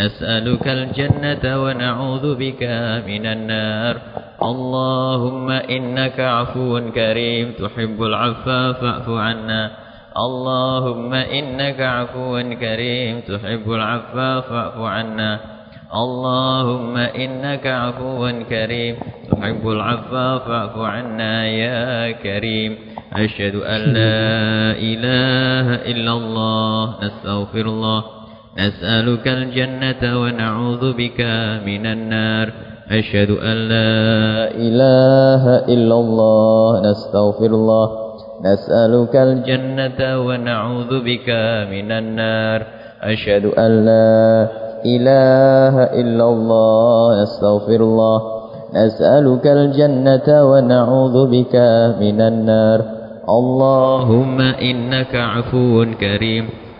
نسألك الجنة ونعوذ بك من النار. اللهم إنك عفو كريم تحب العفا فاعف عنا. اللهم إنك عفو كريم تحب العفا فاعف عنا. اللهم إنك عفو كريم تحب العفا فاعف عنا يا كريم. أشهد أن لا إله إلا الله نستغفر الله. نسألك الجنة ونعوذ بك من النار. أشهد أن لا إله إلا الله نستغفر الله. نسألك الجنة ونعوذ بك من النار. أشهد أن لا إله إلا الله نستغفر الله. نسألك الجنة ونعوذ بك من النار. اللهم إنك عفو كريم.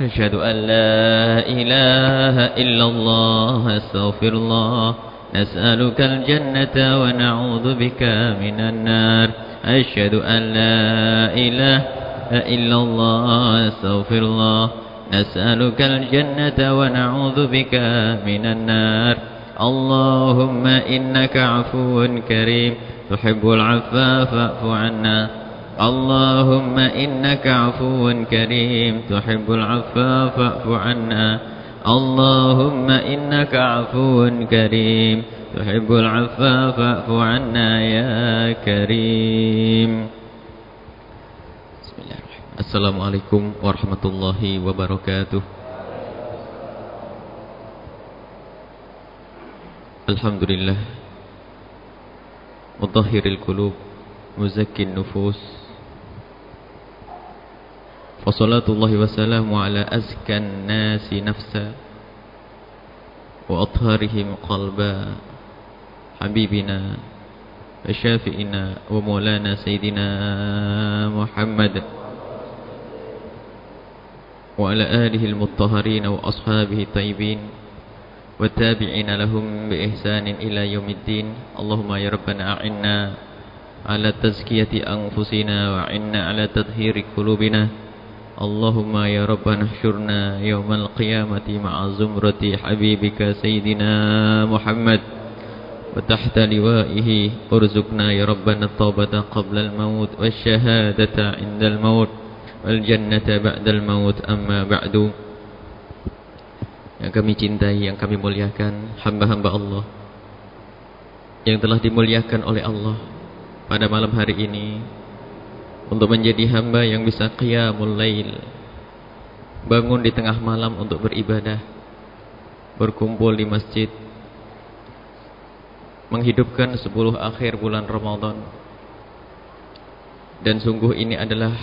أشهد أن لا إله إلا الله أستغفر الله نسألك الجنة ونعوذ بك من النار. أشهد أن لا إله إلا الله أستغفر الله نسألك الجنة ونعوذ بك من النار. اللهم إنك عفو كريم تحب العفاف فاعف عنا. اللهم إنك عفو كريم تحب العفا فاعف عنا. اللهم إنك عفو كريم تحب العفا فاعف عنا يا كريم. بسم الله الرحمن السلام عليكم ورحمة الله وبركاته. الحمد لله. مطهر القلوب مزكي النفوس. وصلاة الله وسلامه على أزكى الناس نفسا وأطهارهم قلبا حبيبنا وشافئنا ومولانا سيدنا محمد وعلى آله المطهرين وأصحابه الطيبين والتابعين لهم بإحسان إلى يوم الدين. اللهم يا ربنا أعنا على تزكية أنفسنا وعنا على تطهير قلوبنا. Allahumma ya Rabbana ahsyurna yawmal qiyamati ma'a zumrati habibika Sayyidina Muhammad. Wa tahta liwaihi urzuqna ya Rabbana taubata qabla al-maut wa shahadata inda al-maut wal jannata ba'da al-maut amma ba'du. Yang kami cintai, yang kami muliakan hamba-hamba Allah. Yang telah dimuliakan oleh Allah pada malam hari ini untuk menjadi hamba yang bisa qiyamul lail. Bangun di tengah malam untuk beribadah. Berkumpul di masjid. Menghidupkan sepuluh akhir bulan Ramadan. Dan sungguh ini adalah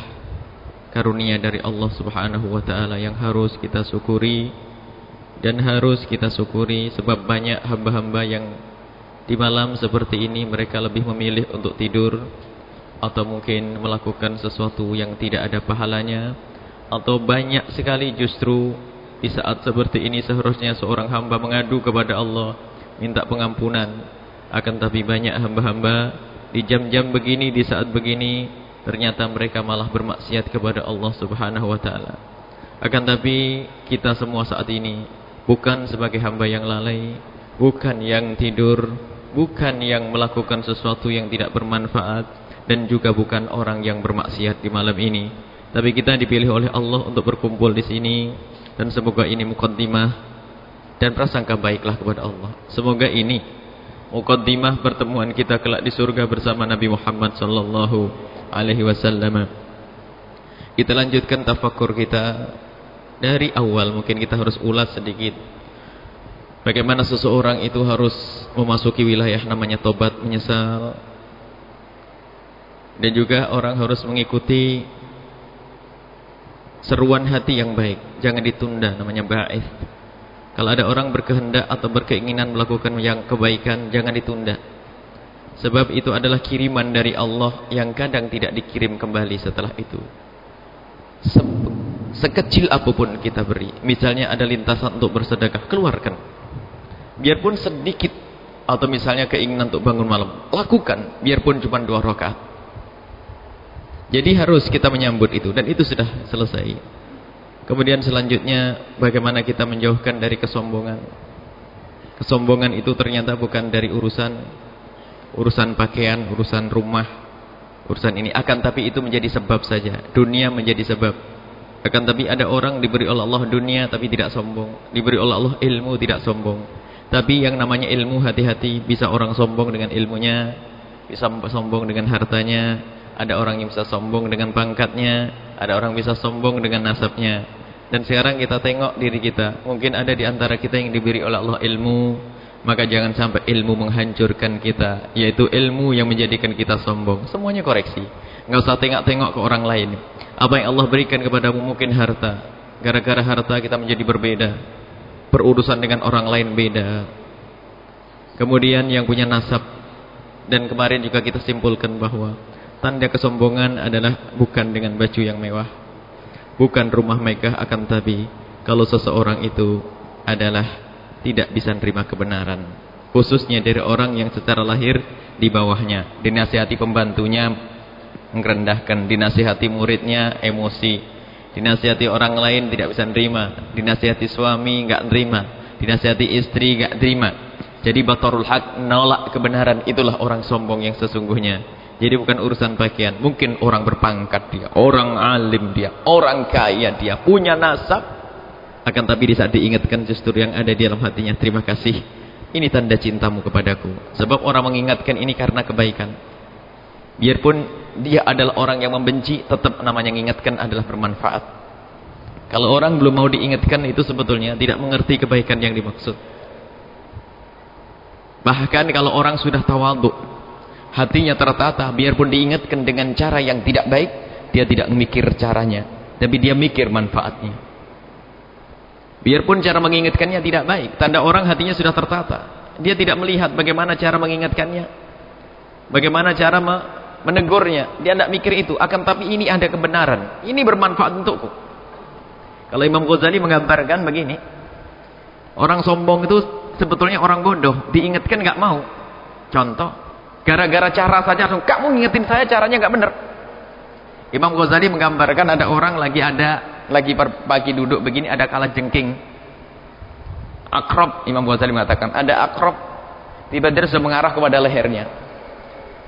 karunia dari Allah Subhanahu wa taala yang harus kita syukuri dan harus kita syukuri sebab banyak hamba-hamba yang di malam seperti ini mereka lebih memilih untuk tidur atau mungkin melakukan sesuatu yang tidak ada pahalanya atau banyak sekali justru di saat seperti ini seharusnya seorang hamba mengadu kepada Allah minta pengampunan. Akan tapi banyak hamba-hamba di jam-jam begini di saat begini ternyata mereka malah bermaksiat kepada Allah Subhanahu wa taala. Akan tapi kita semua saat ini bukan sebagai hamba yang lalai bukan yang tidur bukan yang melakukan sesuatu yang tidak bermanfaat dan juga bukan orang yang bermaksiat di malam ini. Tapi kita dipilih oleh Allah untuk berkumpul di sini dan semoga ini mukaddimah dan prasangka baiklah kepada Allah. Semoga ini mukaddimah pertemuan kita kelak di surga bersama Nabi Muhammad sallallahu alaihi wasallam. Kita lanjutkan tafakur kita dari awal. Mungkin kita harus ulas sedikit. Bagaimana seseorang itu harus memasuki wilayah namanya tobat, menyesal. Dan juga orang harus mengikuti seruan hati yang baik. Jangan ditunda namanya ba'ith. Kalau ada orang berkehendak atau berkeinginan melakukan yang kebaikan, jangan ditunda. Sebab itu adalah kiriman dari Allah yang kadang tidak dikirim kembali setelah itu se sekecil apa pun kita beri. Misalnya ada lintasan untuk bersedekah, keluarkan. Biarpun sedikit atau misalnya keinginan untuk bangun malam, lakukan biarpun cuma dua rakaat. Jadi harus kita menyambut itu dan itu sudah selesai. Kemudian selanjutnya bagaimana kita menjauhkan dari kesombongan. Kesombongan itu ternyata bukan dari urusan urusan pakaian, urusan rumah, urusan ini. Akan tapi itu menjadi sebab saja. Dunia menjadi sebab. Akan tapi ada orang diberi oleh Allah dunia tapi tidak sombong. Diberi oleh Allah ilmu tidak sombong. Tapi yang namanya ilmu hati-hati. Bisa orang sombong dengan ilmunya bisa sombong dengan hartanya ada orang yang bisa sombong dengan pangkatnya ada orang bisa sombong dengan nasabnya dan sekarang kita tengok diri kita mungkin ada di antara kita yang diberi oleh Allah ilmu maka jangan sampai ilmu menghancurkan kita, yaitu ilmu yang menjadikan kita sombong. Semuanya koreksi. Enggak usah tengok-tengok ke orang lain. Apa yang Allah berikan kepadamu mungkin harta. Gara-gara harta kita menjadi berbeda. Perurusan dengan orang lain beda. Kemudian yang punya nasab dan kemarin juga kita simpulkan bahwa tanda kesombongan adalah bukan dengan baju yang mewah. Bukan rumah megah akan tapi kalau seseorang itu adalah tidak bisa menerima kebenaran. Khususnya dari orang yang secara lahir di bawahnya. Dinasihati pembantunya merendahkan. Dinasihati muridnya emosi. Dinasihati orang lain tidak bisa menerima. Dinasihati suami enggak menerima. Dinasihati istri enggak terima. Jadi batarul haq nolak kebenaran. Itulah orang sombong yang sesungguhnya. Jadi bukan urusan pakaian. Mungkin orang berpangkat dia. Orang alim dia. Orang kaya dia. Punya nasab. Akan tapi di saat diingatkan justru yang ada di dalam hatinya terima kasih. Ini tanda cintamu kepadaku. Sebab orang mengingatkan ini karena kebaikan. Biarpun dia adalah orang yang membenci, tetap namanya mengingatkan adalah bermanfaat. Kalau orang belum mau diingatkan itu sebetulnya tidak mengerti kebaikan yang dimaksud. Bahkan kalau orang sudah tawaduk, hatinya tertata, biarpun diingatkan dengan cara yang tidak baik, dia tidak memikir caranya, tapi dia mikir manfaatnya. Biarpun cara mengingatkannya tidak baik. Tanda orang hatinya sudah tertata. Dia tidak melihat bagaimana cara mengingatkannya. Bagaimana cara menegurnya. Dia tidak mikir itu. Akan tapi ini ada kebenaran. Ini bermanfaat untukku. Kalau Imam Ghazali menggambarkan begini. Orang sombong itu sebetulnya orang bodoh. Diingatkan nggak mau. Contoh. Gara-gara cara saja langsung. Kamu ngingetin saya caranya nggak benar. Imam Ghazali menggambarkan ada orang lagi ada lagi pagi duduk begini ada kala jengking. Akrob Imam Ghazali mengatakan ada akrob tiba-tiba sudah mengarah kepada lehernya.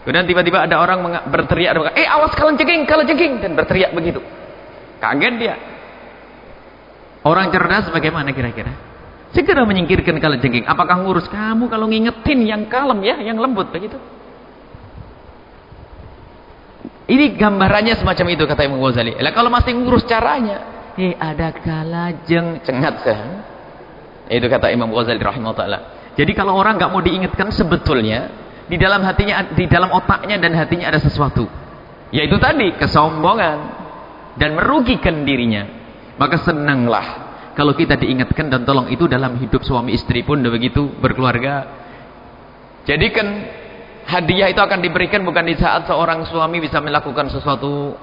Kemudian tiba-tiba ada orang berteriak eh awas kala jengking kala jengking. Dan berteriak begitu. Kaget dia. Orang cerdas bagaimana kira-kira? Segera menyingkirkan kala jengking. Apakah ngurus kamu kalau ngingetin yang kalem ya yang lembut begitu ini gambarannya semacam itu kata Imam Ghazali. Lah kalau masih ngurus caranya, eh ada kala jeng cengat kan? Itu kata Imam Ghazali rahimahullah. Jadi kalau orang nggak mau diingatkan sebetulnya di dalam hatinya di dalam otaknya dan hatinya ada sesuatu. Yaitu tadi kesombongan dan merugikan dirinya. Maka senanglah kalau kita diingatkan dan tolong itu dalam hidup suami istri pun begitu berkeluarga. Jadikan hadiah itu akan diberikan bukan di saat seorang suami bisa melakukan sesuatu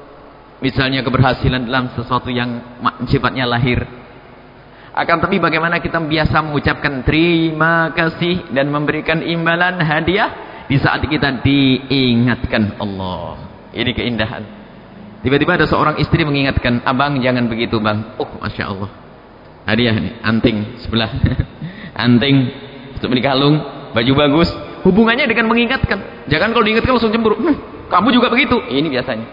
misalnya keberhasilan dalam sesuatu yang sifatnya lahir. Akan tapi bagaimana kita biasa mengucapkan terima kasih dan memberikan imbalan hadiah di saat kita diingatkan Allah. Ini keindahan. Tiba-tiba ada seorang istri mengingatkan abang jangan begitu bang. Oh Masya Allah. Hadiah nih anting sebelah. Anting untuk beli kalung baju bagus Hubungannya dengan mengingatkan. Jangan kalau diingatkan langsung cemburu. Hm, kamu juga begitu. Ini biasanya.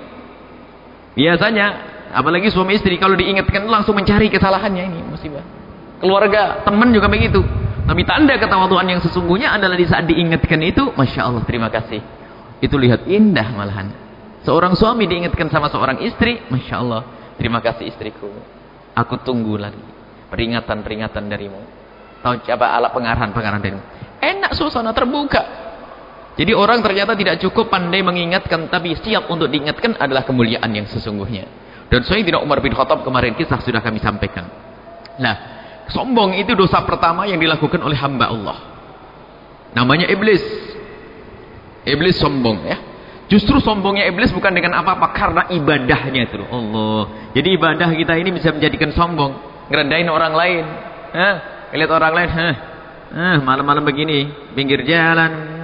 Biasanya, apalagi suami istri kalau diingatkan langsung mencari kesalahannya ini musibah. Keluarga, teman juga begitu. Tapi tanda ketawaduan yang sesungguhnya adalah di saat diingatkan itu, masya Allah, terima kasih. Itu lihat indah malahan. Seorang suami diingatkan sama seorang istri, masya Allah. Terima kasih istriku. Aku tunggu lagi peringatan-peringatan darimu. Tahu coba alat pengarahan-pengarahan darimu. Enak suasana terbuka. Jadi orang ternyata tidak cukup pandai mengingatkan tapi siap untuk diingatkan adalah kemuliaan yang sesungguhnya. Dan Sayyidina Umar bin Khattab kemarin kisah sudah kami sampaikan. Nah, sombong itu dosa pertama yang dilakukan oleh hamba Allah. Namanya iblis. Iblis sombong ya. Justru sombongnya iblis bukan dengan apa-apa karena ibadahnya itu. Allah. Jadi ibadah kita ini bisa menjadikan sombong, ngerendahin orang lain. Hah? Lihat orang lain, hah? Ah, malam-malam begini, pinggir jalan.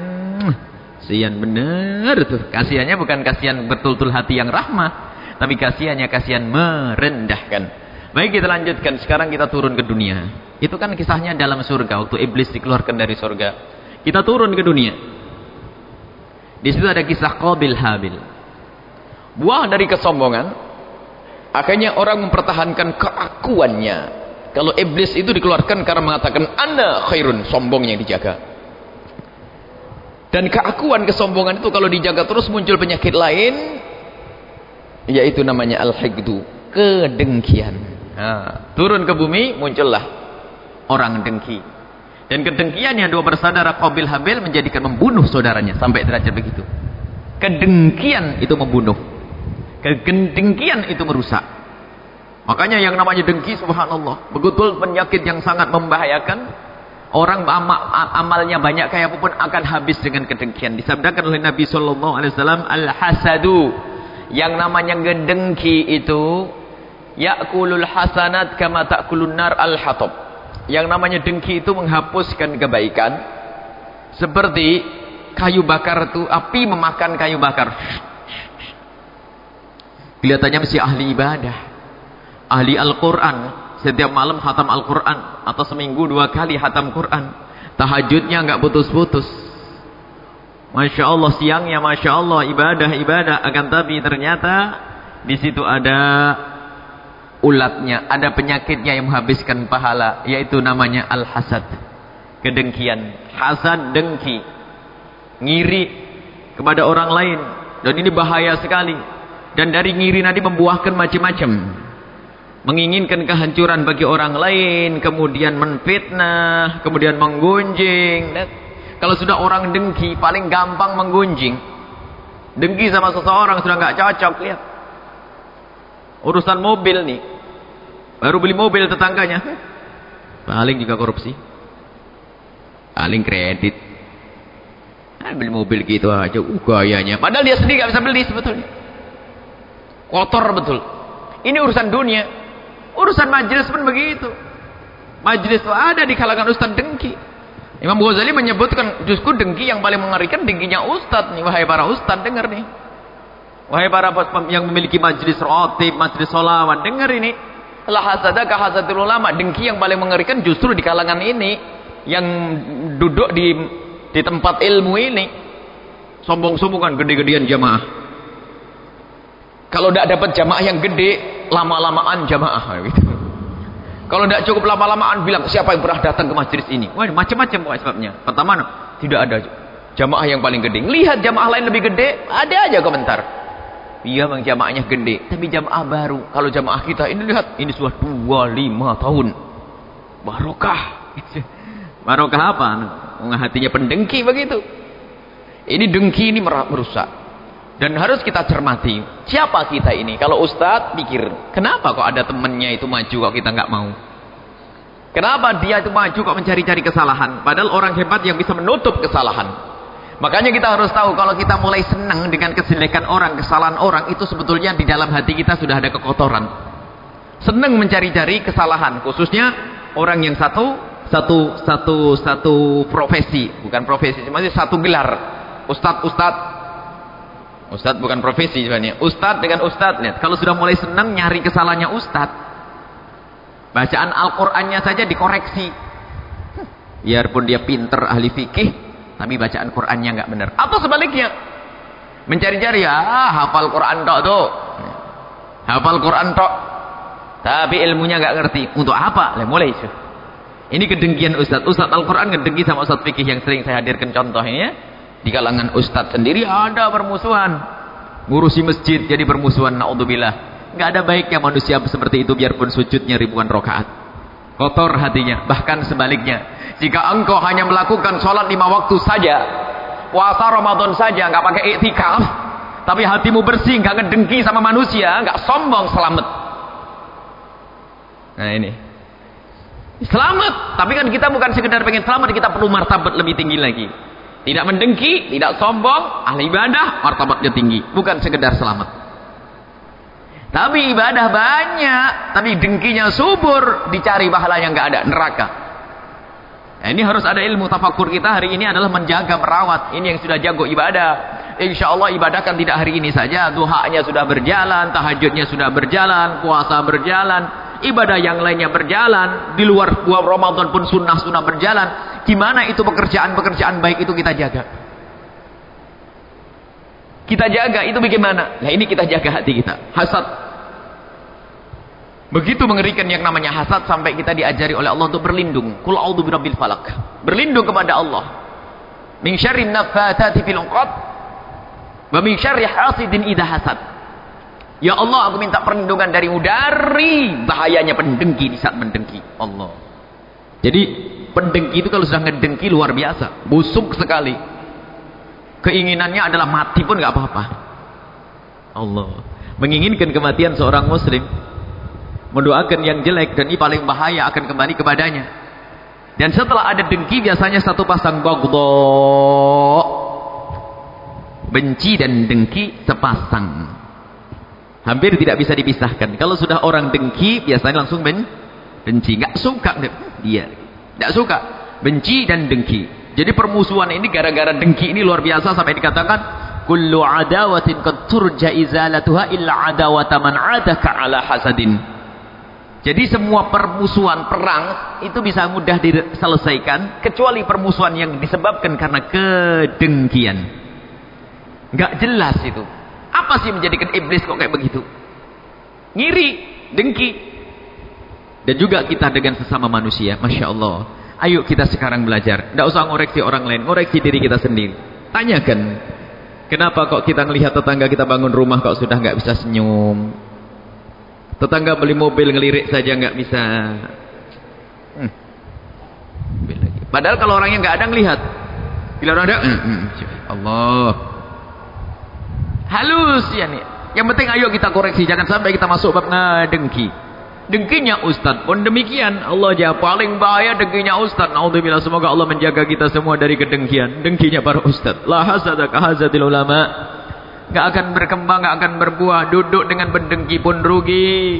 Kasihan bener tuh. Kasihannya bukan kasihan betul-betul hati yang rahmah, tapi kasihannya kasihan merendahkan. Baik kita lanjutkan. Sekarang kita turun ke dunia. Itu kan kisahnya dalam surga waktu iblis dikeluarkan dari surga. Kita turun ke dunia. Di situ ada kisah Qabil Habil. Buah dari kesombongan, akhirnya orang mempertahankan keakuannya. Kalau iblis itu dikeluarkan karena mengatakan ana khairun, sombongnya yang dijaga. Dan keakuan kesombongan itu kalau dijaga terus muncul penyakit lain, yaitu namanya al-higdu, kedengkian. Nah, turun ke bumi muncullah orang dengki. Dan kedengkiannya dua bersaudara Qabil Habil menjadikan membunuh saudaranya sampai derajat begitu. Kedengkian itu membunuh. Kedengkian itu merusak. Makanya yang namanya dengki subhanallah, betul penyakit yang sangat membahayakan. Orang amalnya banyak kayak apa pun akan habis dengan kedengkian. Disabdakan oleh Nabi sallallahu alaihi wasallam al-hasadu. Yang namanya gedengki itu yakulul hasanat kama ta'kulun nar al-hatab yang namanya dengki itu menghapuskan kebaikan. Seperti kayu bakar itu, api memakan kayu bakar. Kelihatannya mesti ahli ibadah. Ahli Al-Quran. Setiap malam hatam Al-Quran. Atau seminggu dua kali hatam Quran. Tahajudnya nggak putus-putus. Masya Allah siangnya Masya Allah ibadah-ibadah. Akan tapi ternyata di situ ada ulatnya, ada penyakitnya yang menghabiskan pahala, yaitu namanya al-hasad. Kedengkian, hasad dengki, ngiri kepada orang lain. Dan ini bahaya sekali. Dan dari ngiri nanti membuahkan macam-macam. Menginginkan kehancuran bagi orang lain, kemudian menfitnah, kemudian menggunjing. Kalau sudah orang dengki, paling gampang menggunjing. Dengki sama seseorang sudah nggak cocok, lihat. Urusan mobil nih. Baru beli mobil tetangganya. Paling juga korupsi. Paling kredit. Nah, beli mobil gitu aja. Uh, gayanya. Padahal dia sendiri gak bisa beli sebetulnya. Kotor betul. Ini urusan dunia. Urusan majelis pun begitu. Majelis itu ada di kalangan ustaz dengki. Imam Ghazali menyebutkan justru dengki yang paling mengerikan dengkinya ustaz nih. Wahai para ustaz dengar nih. Wahai para yang memiliki majelis rotib, majelis solawat, dengar ini. La hasadaka hasadul ulama. Dengki yang paling mengerikan justru di kalangan ini. Yang duduk di di tempat ilmu ini. Sombong-sombongan gede-gedean jamaah. Kalau tidak dapat jamaah yang gede, lama-lamaan jamaah. Gitu. Kalau tidak cukup lama-lamaan bilang siapa yang pernah datang ke masjid ini. Wah, macam-macam sebabnya. Pertama, tidak ada jamaah yang paling gede. Lihat jamaah lain lebih gede, ada aja komentar. Iya bang jamaahnya gede. Tapi jamaah baru. Kalau jamaah kita ini lihat. Ini sudah 25 tahun. Barokah. Barokah apa? Hatinya pendengki begitu. Ini dengki ini merusak. Dan harus kita cermati. Siapa kita ini? Kalau ustadz pikir. Kenapa kok ada temennya itu maju kok kita nggak mau? Kenapa dia itu maju kok mencari-cari kesalahan? Padahal orang hebat yang bisa menutup kesalahan. Makanya kita harus tahu kalau kita mulai senang dengan kejelekan orang, kesalahan orang, itu sebetulnya di dalam hati kita sudah ada kekotoran. Senang mencari-cari kesalahan, khususnya orang yang satu, satu, satu, satu profesi, bukan profesi, masih satu gelar. Ustadz, ustadz, ustadz bukan profesi sebenarnya. Ustadz dengan ustadz, lihat. Kalau sudah mulai senang nyari kesalahannya ustadz, bacaan Al-Qur'annya saja dikoreksi. Biarpun dia pinter ahli fikih, tapi bacaan Qur'annya nggak benar. Atau sebaliknya. Mencari-cari ya, hafal Qur'an tok tuh. Hafal Qur'an tok. Tapi ilmunya nggak ngerti. Untuk apa? Lah mulai itu. Ini kedengkian Ustaz. Ustaz Al-Quran kedengki sama Ustaz Fikih yang sering saya hadirkan contohnya. Di kalangan Ustaz sendiri ada permusuhan. Ngurusi masjid jadi permusuhan. Na'udzubillah. Nggak ada baiknya manusia seperti itu biarpun sujudnya ribuan rokaat. Kotor hatinya. Bahkan sebaliknya. Jika engkau hanya melakukan sholat lima waktu saja. Puasa Ramadan saja. nggak pakai iktikaf. Tapi hatimu bersih. nggak ngedengki sama manusia. nggak sombong selamat. Nah ini. Selamat. Tapi kan kita bukan sekedar pengen selamat. Kita perlu martabat lebih tinggi lagi. Tidak mendengki, tidak sombong, ahli ibadah, martabatnya tinggi. Bukan sekedar selamat. Tapi ibadah banyak, tapi dengkinya subur, dicari pahalanya nggak ada, neraka. Nah, ini harus ada ilmu tafakur kita hari ini adalah menjaga, merawat. Ini yang sudah jago ibadah. Insya Allah ibadah kan tidak hari ini saja. Duhanya sudah berjalan, tahajudnya sudah berjalan, puasa berjalan. Ibadah yang lainnya berjalan. Di luar buah Ramadan pun sunnah-sunnah berjalan. Gimana itu pekerjaan-pekerjaan baik itu kita jaga? Kita jaga itu bagaimana? Nah ini kita jaga hati kita. Hasad Begitu mengerikan yang namanya hasad sampai kita diajari oleh Allah untuk berlindung. Qul a'udzu birabbil falak. Berlindung kepada Allah. Min syarrin naffatsati fil 'uqad wa min syarri hasidin idza hasad. Ya Allah, aku minta perlindungan darimu dari bahayanya pendengki di saat mendengki. Allah. Jadi pendengki itu kalau sudah ngedengki luar biasa, busuk sekali. Keinginannya adalah mati pun nggak apa-apa. Allah menginginkan kematian seorang muslim mendoakan yang jelek dan ini paling bahaya akan kembali kepadanya. Dan setelah ada dengki biasanya satu pasang bagdo. Benci dan dengki sepasang. Hampir tidak bisa dipisahkan. Kalau sudah orang dengki biasanya langsung ben benci. Enggak suka dia. Enggak suka. Benci dan dengki. Jadi permusuhan ini gara-gara dengki ini luar biasa sampai dikatakan kullu adawatin qad turja izalatuha illa adawata man adaka ala hasadin. Jadi semua permusuhan perang itu bisa mudah diselesaikan kecuali permusuhan yang disebabkan karena kedengkian. Enggak jelas itu. Apa sih menjadikan iblis kok kayak begitu? Ngiri, dengki. Dan juga kita dengan sesama manusia, Masya Allah. Ayo kita sekarang belajar. Tidak usah ngoreksi orang lain, ngoreksi diri kita sendiri. Tanyakan, kenapa kok kita melihat tetangga kita bangun rumah kok sudah nggak bisa senyum? Tetangga beli mobil ngelirik saja nggak bisa. Hmm. Padahal kalau orangnya nggak ada ngelihat. Bila orang ada, hmm, hmm. Allah. Halus ya nih. Yang penting ayo kita koreksi, jangan sampai kita masuk bab ngedengki. Dengkinya Ustaz pun demikian. Allah aja paling bahaya dengkinya Ustaz. Naudzubillah semoga Allah menjaga kita semua dari kedengkian. Dengkinya para Ustaz. La hasada kahazadil ulama. Gak akan berkembang, gak akan berbuah. Duduk dengan pendengki pun rugi.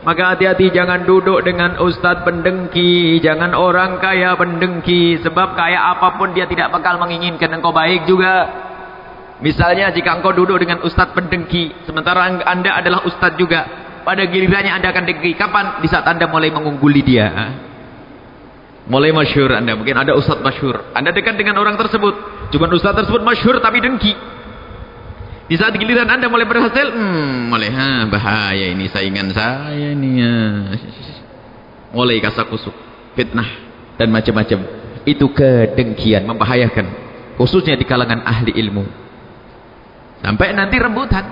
Maka hati-hati jangan duduk dengan ustaz pendengki. Jangan orang kaya pendengki. Sebab kaya apa pun dia tidak bakal menginginkan engkau baik juga. Misalnya jika engkau duduk dengan ustaz pendengki. Sementara anda adalah ustaz juga. Pada gilirannya anda akan dengki. Kapan? Di saat anda mulai mengungguli dia. Mulai masyur anda. Mungkin ada ustaz masyur. Anda dekat dengan orang tersebut. Cuma ustaz tersebut masyur tapi dengki. Di saat giliran anda mulai berhasil, hmm, mulai ha, bahaya ini saingan saya ini ya. Mulai kasak kusuk, fitnah dan macam-macam. Itu kedengkian, membahayakan. Khususnya di kalangan ahli ilmu. Sampai nanti rebutan.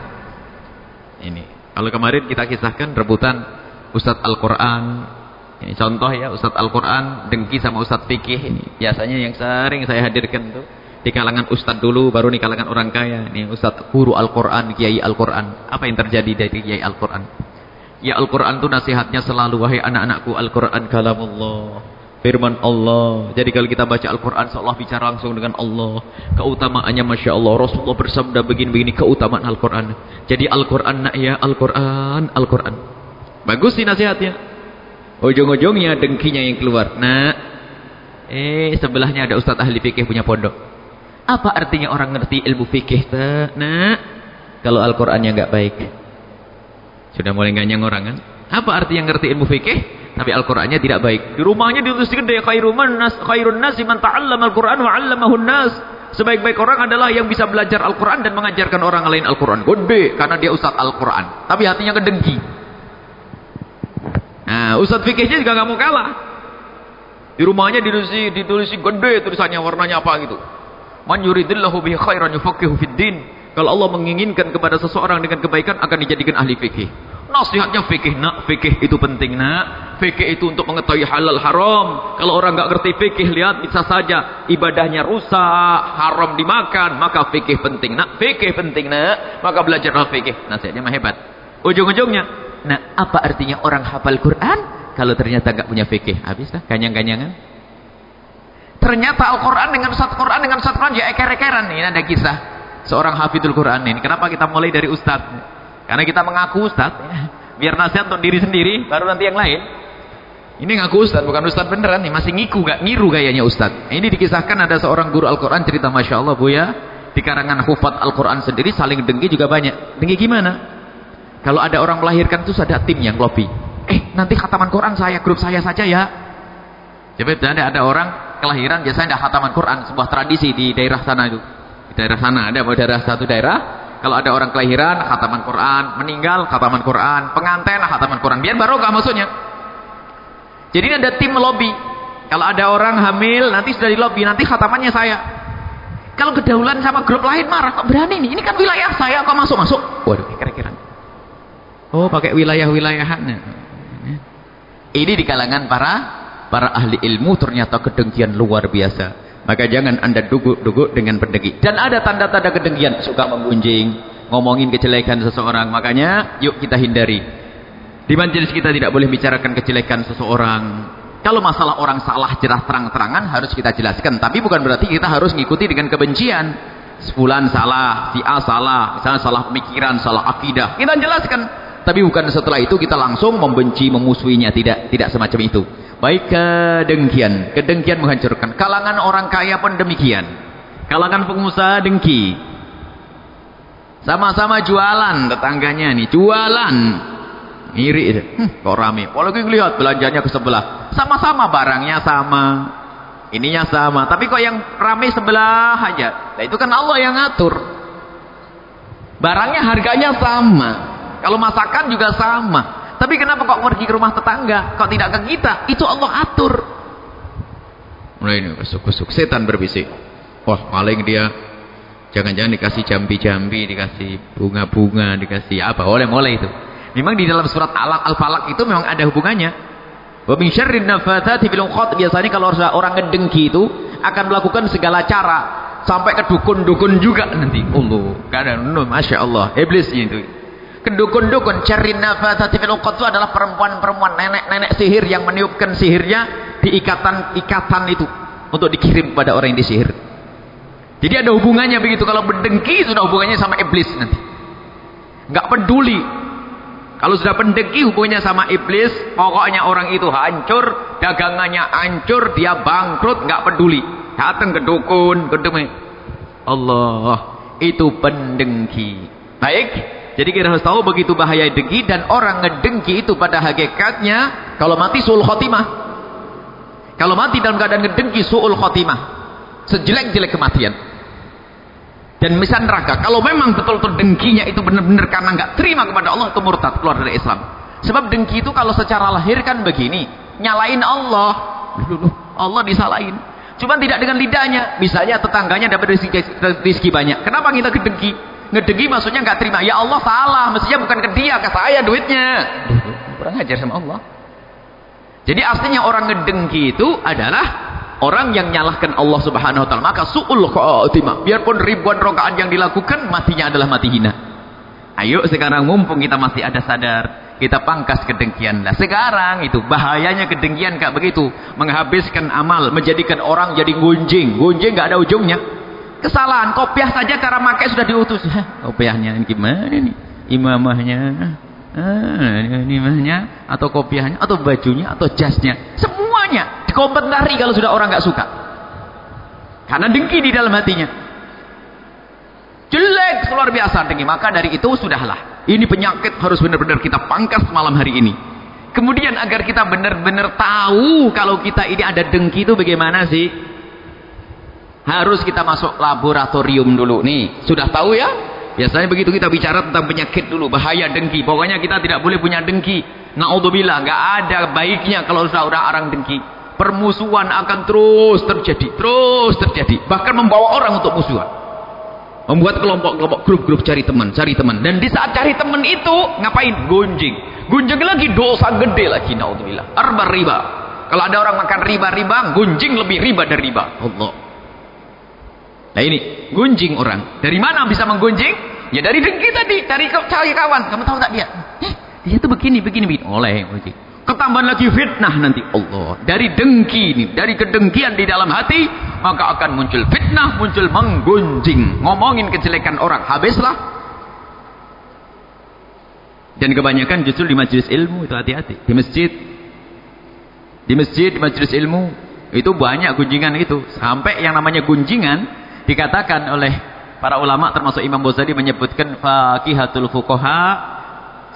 Ini. Kalau kemarin kita kisahkan rebutan Ustadz Al-Quran. Ini contoh ya, Ustadz Al-Quran dengki sama Ustadz Fikih. Ini biasanya yang sering saya hadirkan tuh di kalangan ustadz dulu, baru di kalangan orang kaya. Ini ustadz guru Al-Quran, kiai Al-Quran. Apa yang terjadi dari kiai Al-Quran? Ya Al-Quran itu nasihatnya selalu, wahai anak-anakku, Al-Quran kalamullah. Firman Allah. Jadi kalau kita baca Al-Quran, seolah bicara langsung dengan Allah. Keutamaannya Masya Allah. Rasulullah bersabda begini-begini keutamaan Al-Quran. Jadi Al-Quran nak ya, Al-Quran, Al-Quran. Bagus sih nasihatnya. Ujung-ujungnya dengkinya yang keluar. Nah, eh sebelahnya ada Ustadz ahli fikih punya pondok. Apa artinya orang ngerti ilmu fikih? Nah, kalau Al-Qur'annya enggak baik. Sudah mulai ganyang orang kan? Apa artinya ngerti ilmu fikih tapi Al-Qur'annya tidak baik? Di rumahnya ditulis gede khairun nas khairun nas man ta'allama Al-Qur'an wa 'allamahu nas. Sebaik-baik orang adalah yang bisa belajar Al-Qur'an dan mengajarkan orang lain Al-Qur'an. Gede karena dia ustaz Al-Qur'an, tapi hatinya kedengki. Nah, ustaz fikihnya juga nggak mau kalah. Di rumahnya ditulis ditulis gede tulisannya warnanya apa gitu. Man yuridillahu bihi khairan yufaqihu fid din. Kalau Allah menginginkan kepada seseorang dengan kebaikan akan dijadikan ahli fikih. Nasihatnya fikih nak, fikih itu penting nak. Fikih itu untuk mengetahui halal haram. Kalau orang nggak ngerti fikih, lihat bisa saja ibadahnya rusak, haram dimakan, maka fikih penting nak. Fikih penting nak, maka belajarlah fikih. Nasihatnya mah hebat. Ujung-ujungnya, nah apa artinya orang hafal Quran kalau ternyata nggak punya fikih? Habis dah ganyang-ganyangan. Ternyata Al-Quran dengan satu Quran dengan satu Quran ya eker-ekeran. Ini ada kisah seorang hafidul Quran ini. Kenapa kita mulai dari ustadz? Karena kita mengaku ustaz, biar nasihat untuk diri sendiri, baru nanti yang lain. Ini ngaku ustaz, bukan ustaz beneran nih, masih ngiku gak ngiru gayanya ustaz. Ini dikisahkan ada seorang guru Al-Quran cerita Masya Allah Bu ya, di karangan hufat Al-Quran sendiri saling dengki juga banyak. Dengki gimana? Kalau ada orang melahirkan itu ada tim yang lobby. Eh nanti khataman Quran saya, grup saya saja ya. Coba ada ada orang kelahiran biasanya ada khataman Quran, sebuah tradisi di daerah sana itu. Di daerah sana ada daerah satu daerah kalau ada orang kelahiran, khataman Quran, meninggal, khataman Quran, pengantin, khataman Quran. Biar barokah maksudnya. Jadi ini ada tim lobby. Kalau ada orang hamil, nanti sudah di lobby, nanti khatamannya saya. Kalau kedahuluan sama grup lain marah, kok berani nih? Ini kan wilayah saya, kok masuk-masuk? Waduh, kira-kira. Oh, pakai wilayah-wilayahannya. Ini di kalangan para para ahli ilmu ternyata kedengkian luar biasa. Maka jangan anda duguk-duguk dengan pendengki. Dan ada tanda-tanda kedengkian. Suka menggunjing, ngomongin kejelekan seseorang. Makanya yuk kita hindari. Di majelis kita tidak boleh bicarakan kejelekan seseorang. Kalau masalah orang salah cerah terang-terangan harus kita jelaskan. Tapi bukan berarti kita harus mengikuti dengan kebencian. Sebulan salah, si A salah. Misalnya salah pemikiran, salah akidah. Kita jelaskan. Tapi bukan setelah itu kita langsung membenci, memusuhinya. Tidak, tidak semacam itu. Baik kedengkian. Kedengkian menghancurkan. Kalangan orang kaya pun demikian. Kalangan pengusaha dengki. Sama-sama jualan tetangganya nih. Jualan. Iri itu. Hmm, kok rame. Apalagi lihat belanjanya ke sebelah. Sama-sama barangnya sama. Ininya sama. Tapi kok yang rame sebelah aja. Nah itu kan Allah yang ngatur. Barangnya harganya sama. Kalau masakan juga sama. Tapi kenapa kok pergi ke rumah tetangga? Kok tidak ke kita? Itu Allah atur. Mulai ini kusuk-kusuk. Setan berbisik. Wah maling dia. Jangan-jangan dikasih jambi-jambi, dikasih bunga-bunga, dikasih apa. Oleh mulai itu. Memang di dalam surat Al-Falaq itu memang ada hubungannya. Wa min syarrin nafathati fil Biasanya kalau orang ngedengki itu akan melakukan segala cara sampai ke dukun-dukun juga nanti. Allah, kadang masya Allah, iblisnya itu. Kedukun-dukun cari nafasati fil itu adalah perempuan-perempuan nenek-nenek sihir yang meniupkan sihirnya di ikatan-ikatan itu untuk dikirim pada orang yang disihir. Jadi ada hubungannya begitu kalau berdengki sudah hubungannya sama iblis nanti. Enggak peduli. Kalau sudah pendengki hubungannya sama iblis, pokoknya orang itu hancur, dagangannya hancur, dia bangkrut, enggak peduli. Datang ke dukun, ke. Allah, itu pendengki. Baik, jadi kita harus tahu begitu bahaya dengki dan orang ngedengki itu pada hakikatnya kalau mati suul khotimah. Kalau mati dalam keadaan ngedengki suul khotimah. Sejelek-jelek kematian. Dan misal neraka. Kalau memang betul-betul dengkinya itu benar-benar karena nggak terima kepada Allah itu murtad keluar dari Islam. Sebab dengki itu kalau secara lahir kan begini, nyalain Allah. Allah disalahin. Cuma tidak dengan lidahnya. Misalnya tetangganya dapat rezeki, rezeki banyak. Kenapa kita kedengki? Ngedegi maksudnya nggak terima. Ya Allah salah, mestinya bukan ke dia, ke saya duitnya. Kurang ajar sama Allah. Jadi aslinya orang ngedengki itu adalah orang yang nyalahkan Allah Subhanahu wa taala. Maka suul khatimah. Biarpun ribuan rakaat yang dilakukan, matinya adalah mati hina. Ayo sekarang mumpung kita masih ada sadar, kita pangkas kedengkian. Nah, sekarang itu bahayanya kedengkian kayak begitu, menghabiskan amal, menjadikan orang jadi gunjing. Gunjing nggak ada ujungnya. Kesalahan kopiah saja cara makai sudah diutus. Kopiahnya gimana nih? Imamahnya, ah, imamahnya atau kopiahnya atau bajunya atau jasnya. Semuanya dikomentari kalau sudah orang nggak suka. Karena dengki di dalam hatinya. Jelek luar biasa dengki. Maka dari itu sudahlah. Ini penyakit harus benar-benar kita pangkas malam hari ini. Kemudian agar kita benar-benar tahu kalau kita ini ada dengki itu bagaimana sih? Harus kita masuk laboratorium dulu. Nih, sudah tahu ya? Biasanya begitu kita bicara tentang penyakit dulu, bahaya dengki. Pokoknya kita tidak boleh punya dengki. Naudzubillah, nggak ada baiknya kalau sudah orang dengki. Permusuhan akan terus terjadi, terus terjadi. Bahkan membawa orang untuk musuhan. Membuat kelompok-kelompok grup-grup cari teman, cari teman. Dan di saat cari teman itu ngapain? Gunjing. Gunjing lagi dosa gede lagi naudzubillah. Arba riba. Kalau ada orang makan riba-riba, gunjing lebih riba dari riba. Allah. Nah ini, gunjing orang. Dari mana bisa menggunjing? Ya dari dengki tadi, dari cari kawan. Kamu tahu tak dia? Eh, dia tuh begini, begini, begini. Oleh, gunjing ketambahan lagi fitnah nanti. Allah. Dari dengki ini. Dari kedengkian di dalam hati maka akan muncul fitnah muncul menggunjing. Ngomongin kejelekan orang. Habislah. Dan kebanyakan justru di majelis ilmu itu hati-hati. Di masjid. Di masjid di majelis ilmu. Itu banyak gunjingan itu sampai yang namanya gunjingan dikatakan oleh para ulama termasuk Imam Bozadi menyebutkan fakihatul fukoha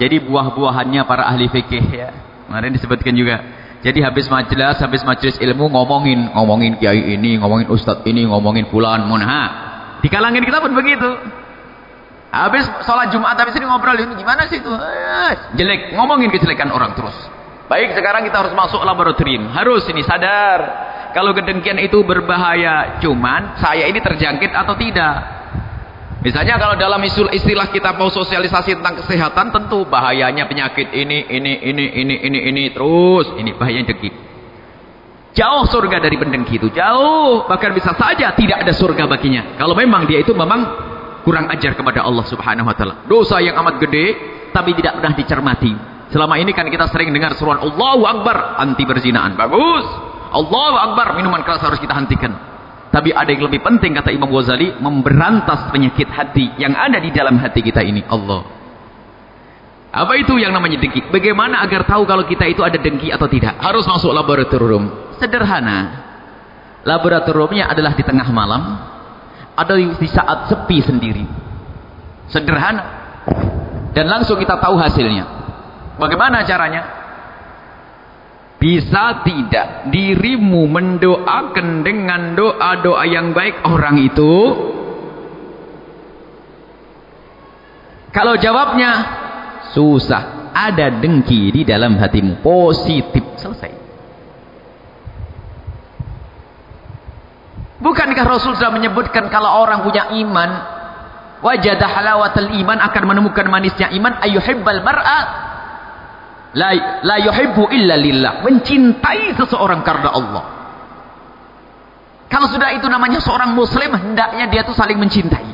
jadi buah-buahannya para ahli fikih ya Kemarin disebutkan juga. Jadi habis majelis, habis majelis ilmu ngomongin, ngomongin kiai ini, ngomongin ustadz ini, ngomongin fulan, munha. Di kalangan kita pun begitu. Habis sholat Jumat habis ini ngobrol ini gimana sih itu? Eh, jelek, ngomongin kejelekan orang terus. Baik, sekarang kita harus masuk laboratorium. Harus ini sadar. Kalau kedengkian itu berbahaya, cuman saya ini terjangkit atau tidak? Misalnya kalau dalam istilah kita mau sosialisasi tentang kesehatan, tentu bahayanya penyakit ini, ini, ini, ini, ini, ini, terus. Ini bahaya dengki. Jauh surga dari pendengki itu. Jauh. Bahkan bisa saja tidak ada surga baginya. Kalau memang dia itu memang kurang ajar kepada Allah subhanahu wa ta'ala. Dosa yang amat gede, tapi tidak pernah dicermati. Selama ini kan kita sering dengar seruan Allahu Akbar, anti berzinaan. Bagus. Allahu Akbar, minuman keras harus kita hentikan. Tapi ada yang lebih penting kata Imam Ghazali memberantas penyakit hati yang ada di dalam hati kita ini. Allah. Apa itu yang namanya dengki? Bagaimana agar tahu kalau kita itu ada dengki atau tidak? Harus masuk laboratorium. Sederhana. Laboratoriumnya adalah di tengah malam. Ada di saat sepi sendiri. Sederhana. Dan langsung kita tahu hasilnya. Bagaimana caranya? Bisa tidak dirimu mendoakan dengan doa-doa yang baik orang itu? Kalau jawabnya susah, ada dengki di dalam hatimu, positif, selesai. Bukankah Rasul sudah menyebutkan kalau orang punya iman, wajadah halawatul iman akan menemukan manisnya iman, ayuhibbal mar'a La, la yuhibbu illa lillah. Mencintai seseorang karena Allah. Kalau sudah itu namanya seorang muslim, hendaknya dia itu saling mencintai.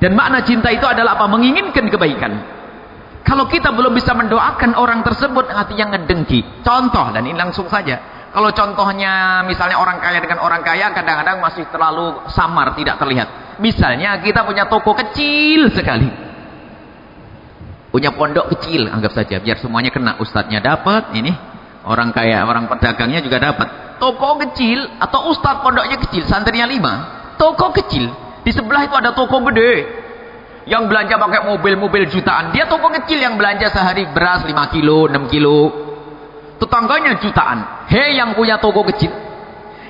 Dan makna cinta itu adalah apa? Menginginkan kebaikan. Kalau kita belum bisa mendoakan orang tersebut, hati yang ngedengki. Contoh, dan ini langsung saja. Kalau contohnya misalnya orang kaya dengan orang kaya, kadang-kadang masih terlalu samar, tidak terlihat. Misalnya kita punya toko kecil sekali. Punya pondok kecil, anggap saja. Biar semuanya kena. Ustadznya dapat, ini. Orang kaya, orang pedagangnya juga dapat. Toko kecil, atau ustadz pondoknya kecil, santrinya lima. Toko kecil. Di sebelah itu ada toko gede. Yang belanja pakai mobil-mobil jutaan. Dia toko kecil yang belanja sehari beras 5 kilo, 6 kilo. Tetangganya jutaan. Hei yang punya toko kecil.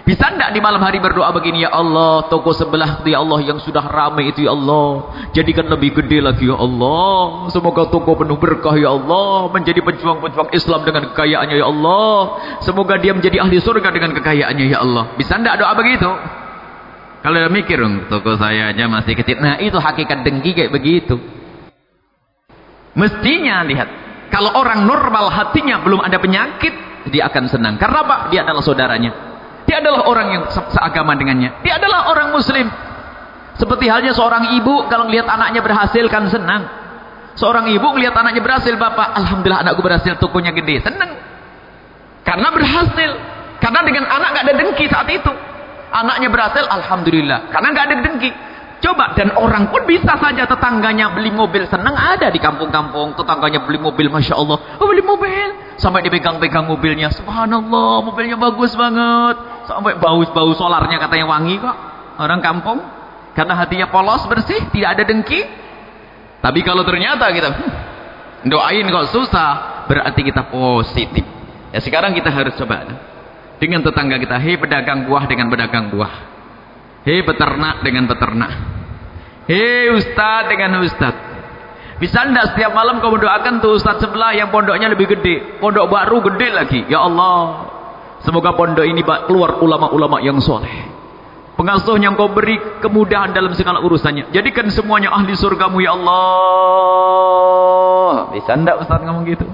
Bisa tidak di malam hari berdoa begini ya Allah, toko sebelah itu ya Allah yang sudah ramai itu ya Allah, jadikan lebih gede lagi ya Allah. Semoga toko penuh berkah ya Allah, menjadi pejuang-pejuang Islam dengan kekayaannya ya Allah. Semoga dia menjadi ahli surga dengan kekayaannya ya Allah. Bisa tidak doa begitu? Kalau dia mikir, toko saya aja masih kecil. Nah itu hakikat dengki kayak begitu. Mestinya lihat, kalau orang normal hatinya belum ada penyakit, dia akan senang. Karena apa? Dia adalah saudaranya. Dia adalah orang yang seagama dengannya. Dia adalah orang muslim. Seperti halnya seorang ibu kalau melihat anaknya berhasil kan senang. Seorang ibu melihat anaknya berhasil, Bapak, alhamdulillah anakku berhasil, tokonya gede. Senang. Karena berhasil. Karena dengan anak gak ada dengki saat itu. Anaknya berhasil, alhamdulillah. Karena gak ada dengki. Coba dan orang pun bisa saja tetangganya beli mobil senang ada di kampung-kampung tetangganya beli mobil masya Allah oh, beli mobil sampai dipegang-pegang mobilnya subhanallah mobilnya bagus banget sampai bau-bau solarnya katanya wangi kok orang kampung karena hatinya polos bersih tidak ada dengki tapi kalau ternyata kita hmm, doain kok susah berarti kita positif ya sekarang kita harus coba dengan tetangga kita hei pedagang buah dengan pedagang buah Hei peternak dengan peternak. Hei ustaz dengan ustaz. Bisa enggak setiap malam kamu doakan tuh ustaz sebelah yang pondoknya lebih gede. Pondok baru gede lagi. Ya Allah. Semoga pondok ini keluar ulama-ulama yang soleh. Pengasuhnya engkau beri kemudahan dalam segala urusannya. Jadikan semuanya ahli surgamu ya Allah. Bisa enggak Ustaz ngomong gitu?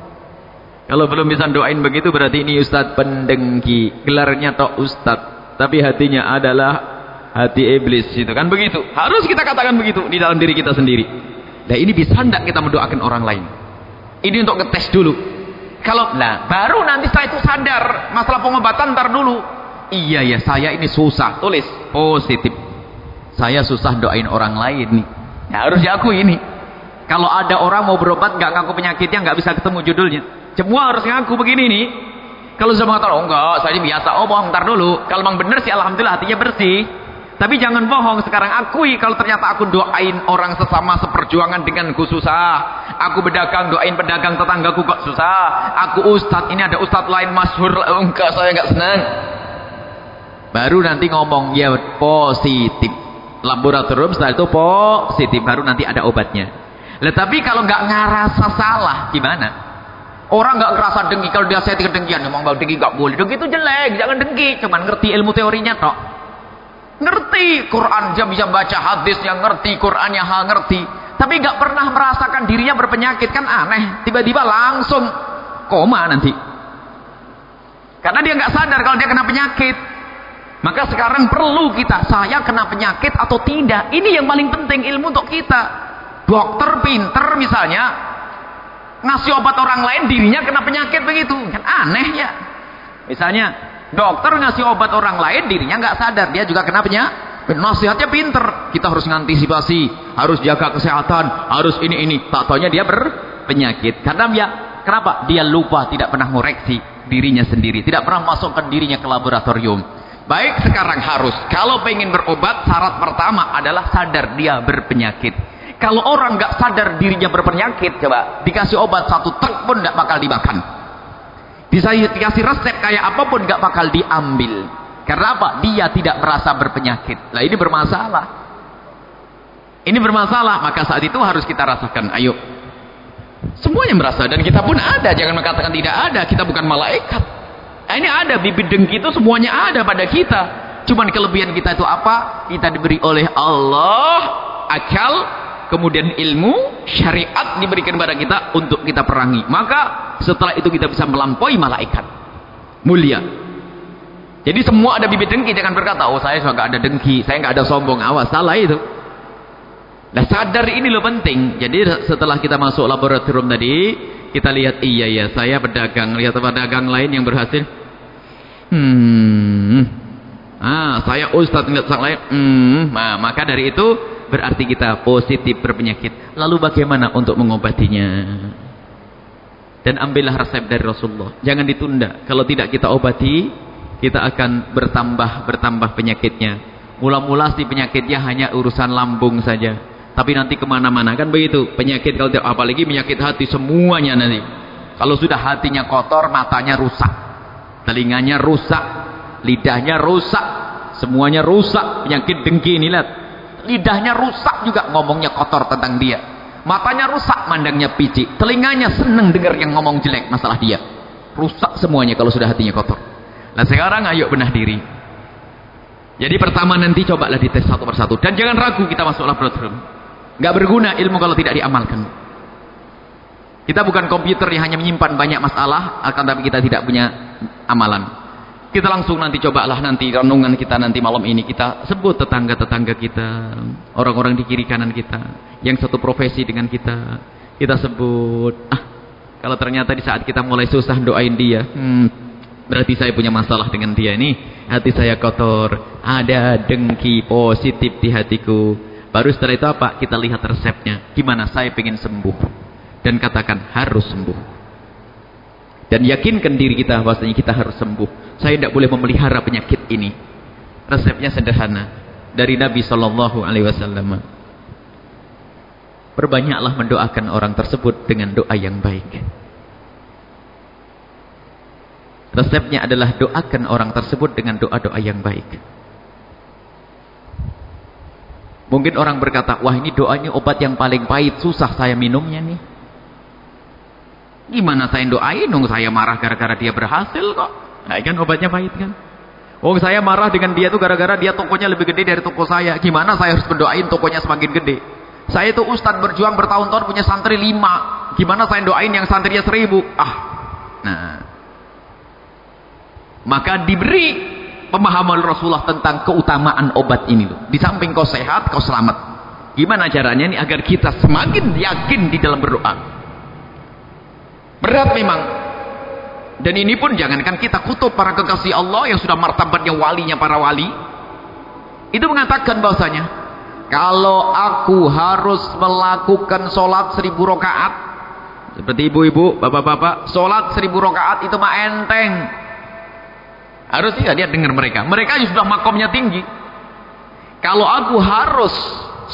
Kalau belum bisa doain begitu berarti ini Ustaz pendengki. Gelarnya tok Ustaz. Tapi hatinya adalah hati iblis itu kan begitu. Harus kita katakan begitu di dalam diri kita sendiri. Dan ini bisa enggak kita mendoakan orang lain? Ini untuk ngetes dulu. Kalau nah baru nanti setelah itu sadar masalah pengobatan ntar dulu. Iya ya saya ini susah. Tulis positif. Saya susah doain orang lain nih. Ya, harus diakui ini. Kalau ada orang mau berobat nggak ngaku penyakitnya nggak bisa ketemu judulnya. Semua harus ngaku begini nih. Kalau sudah mengatakan, oh enggak, saya ini biasa. Oh bohong, ntar dulu. Kalau memang benar sih, Alhamdulillah hatinya bersih. Tapi jangan bohong, sekarang akui kalau ternyata aku doain orang sesama seperjuangan denganku susah. Aku berdagang, doain pedagang tetanggaku kok susah. Aku ustad, ini ada ustad lain masyhur, enggak saya enggak senang. Baru nanti ngomong, ya positif. Laboratorium setelah itu positif, baru nanti ada obatnya. Lah tapi kalau enggak ngerasa salah, gimana? Orang nggak ngerasa dengki kalau dia saya kedengkian, emang bau dengki nggak boleh. Dengki itu jelek, jangan dengki. Cuman ngerti ilmu teorinya tok. Ngerti Quran, dia bisa baca hadis yang ngerti, Quran yang hal ngerti. Tapi nggak pernah merasakan dirinya berpenyakit kan aneh. Tiba-tiba langsung koma nanti. Karena dia nggak sadar kalau dia kena penyakit. Maka sekarang perlu kita, saya kena penyakit atau tidak. Ini yang paling penting ilmu untuk kita. Dokter pinter misalnya, ngasih obat orang lain dirinya kena penyakit begitu kan aneh ya misalnya dokter ngasih obat orang lain dirinya nggak sadar. Dia juga kena penyakit nasihatnya pinter. Kita harus ngantisipasi harus jaga kesehatan harus ini ini. Tak taunya dia berpenyakit karena dia kenapa? Dia lupa tidak pernah ngoreksi dirinya sendiri. Tidak pernah masukkan dirinya ke laboratorium. Baik sekarang harus. Kalau pengen berobat syarat pertama adalah sadar dia berpenyakit. Kalau orang nggak sadar dirinya berpenyakit, coba dikasih obat satu tek pun nggak bakal dimakan. Bisa dikasih resep kayak apa pun nggak bakal diambil. Karena apa? Dia tidak merasa berpenyakit. Nah ini bermasalah. Ini bermasalah. Maka saat itu harus kita rasakan. Ayo. Semuanya merasa. Dan kita pun ada. Jangan mengatakan tidak ada. Kita bukan malaikat. Nah, ini ada. Bibit dengki itu semuanya ada pada kita. Cuman kelebihan kita itu apa? Kita diberi oleh Allah akal kemudian ilmu syariat diberikan kepada kita untuk kita perangi. Maka setelah itu kita bisa melampaui malaikat. Mulia. Jadi semua ada bibit dengki jangan berkata oh saya sudah ada dengki saya nggak ada sombong. Awas salah itu. Nah sadar ini loh penting. Jadi setelah kita masuk laboratorium tadi kita lihat iya ya saya pedagang. Lihat pedagang lain yang berhasil? Hmm. Ah saya ustadz lihat sang lain? Hmm. Nah, maka dari itu berarti kita positif berpenyakit. Lalu bagaimana untuk mengobatinya? Dan ambillah resep dari Rasulullah. Jangan ditunda. Kalau tidak kita obati, kita akan bertambah bertambah penyakitnya. Mula-mula si penyakitnya hanya urusan lambung saja. Tapi nanti ke mana-mana kan begitu. Penyakit kalau tidak apalagi penyakit hati semuanya nanti. Kalau sudah hatinya kotor, matanya rusak, telinganya rusak, lidahnya rusak, semuanya rusak. Penyakit dengki ini lihat lidahnya rusak juga ngomongnya kotor tentang dia. Matanya rusak mandangnya pici telinganya seneng dengar yang ngomong jelek masalah dia. Rusak semuanya kalau sudah hatinya kotor. Nah sekarang ayo benah diri. Jadi pertama nanti cobalah dites satu persatu. Dan jangan ragu kita masuk laboratorium nggak berguna ilmu kalau tidak diamalkan. Kita bukan komputer yang hanya menyimpan banyak masalah akan tapi kita tidak punya amalan kita langsung nanti cobalah nanti renungan kita nanti malam ini kita sebut tetangga-tetangga kita, orang-orang di kiri kanan kita, yang satu profesi dengan kita. Kita sebut, ah, kalau ternyata di saat kita mulai susah doain dia, hmm, berarti saya punya masalah dengan dia nih. Hati saya kotor, ada dengki positif di hatiku. Baru setelah itu apa? Kita lihat resepnya. Gimana saya pengen sembuh. Dan katakan harus sembuh. Dan yakinkan diri kita bahwasanya kita harus sembuh. Saya tidak boleh memelihara penyakit ini. Resepnya sederhana dari Nabi Shallallahu Alaihi Wasallam. Perbanyaklah mendoakan orang tersebut dengan doa yang baik. Resepnya adalah doakan orang tersebut dengan doa-doa yang baik. Mungkin orang berkata, wah ini doanya obat yang paling pahit, susah saya minumnya nih. Gimana saya doain dong saya marah gara-gara dia berhasil kok. Nah, kan obatnya pahit kan. Oh saya marah dengan dia itu gara-gara dia tokonya lebih gede dari toko saya. Gimana saya harus mendoain tokonya semakin gede? Saya itu ustadz berjuang bertahun-tahun punya santri lima. Gimana saya doain yang santrinya seribu? Ah, nah. Maka diberi pemahaman Rasulullah tentang keutamaan obat ini. Di samping kau sehat, kau selamat. Gimana caranya ini agar kita semakin yakin di dalam berdoa? Berat memang, dan ini pun jangankan kita kutub para kekasih Allah yang sudah martabatnya walinya para wali. Itu mengatakan bahwasanya kalau aku harus melakukan sholat seribu rakaat seperti ibu-ibu, bapak-bapak, sholat seribu rakaat itu mah enteng. Harus tidak dia dengar mereka. Mereka sudah makomnya tinggi. Kalau aku harus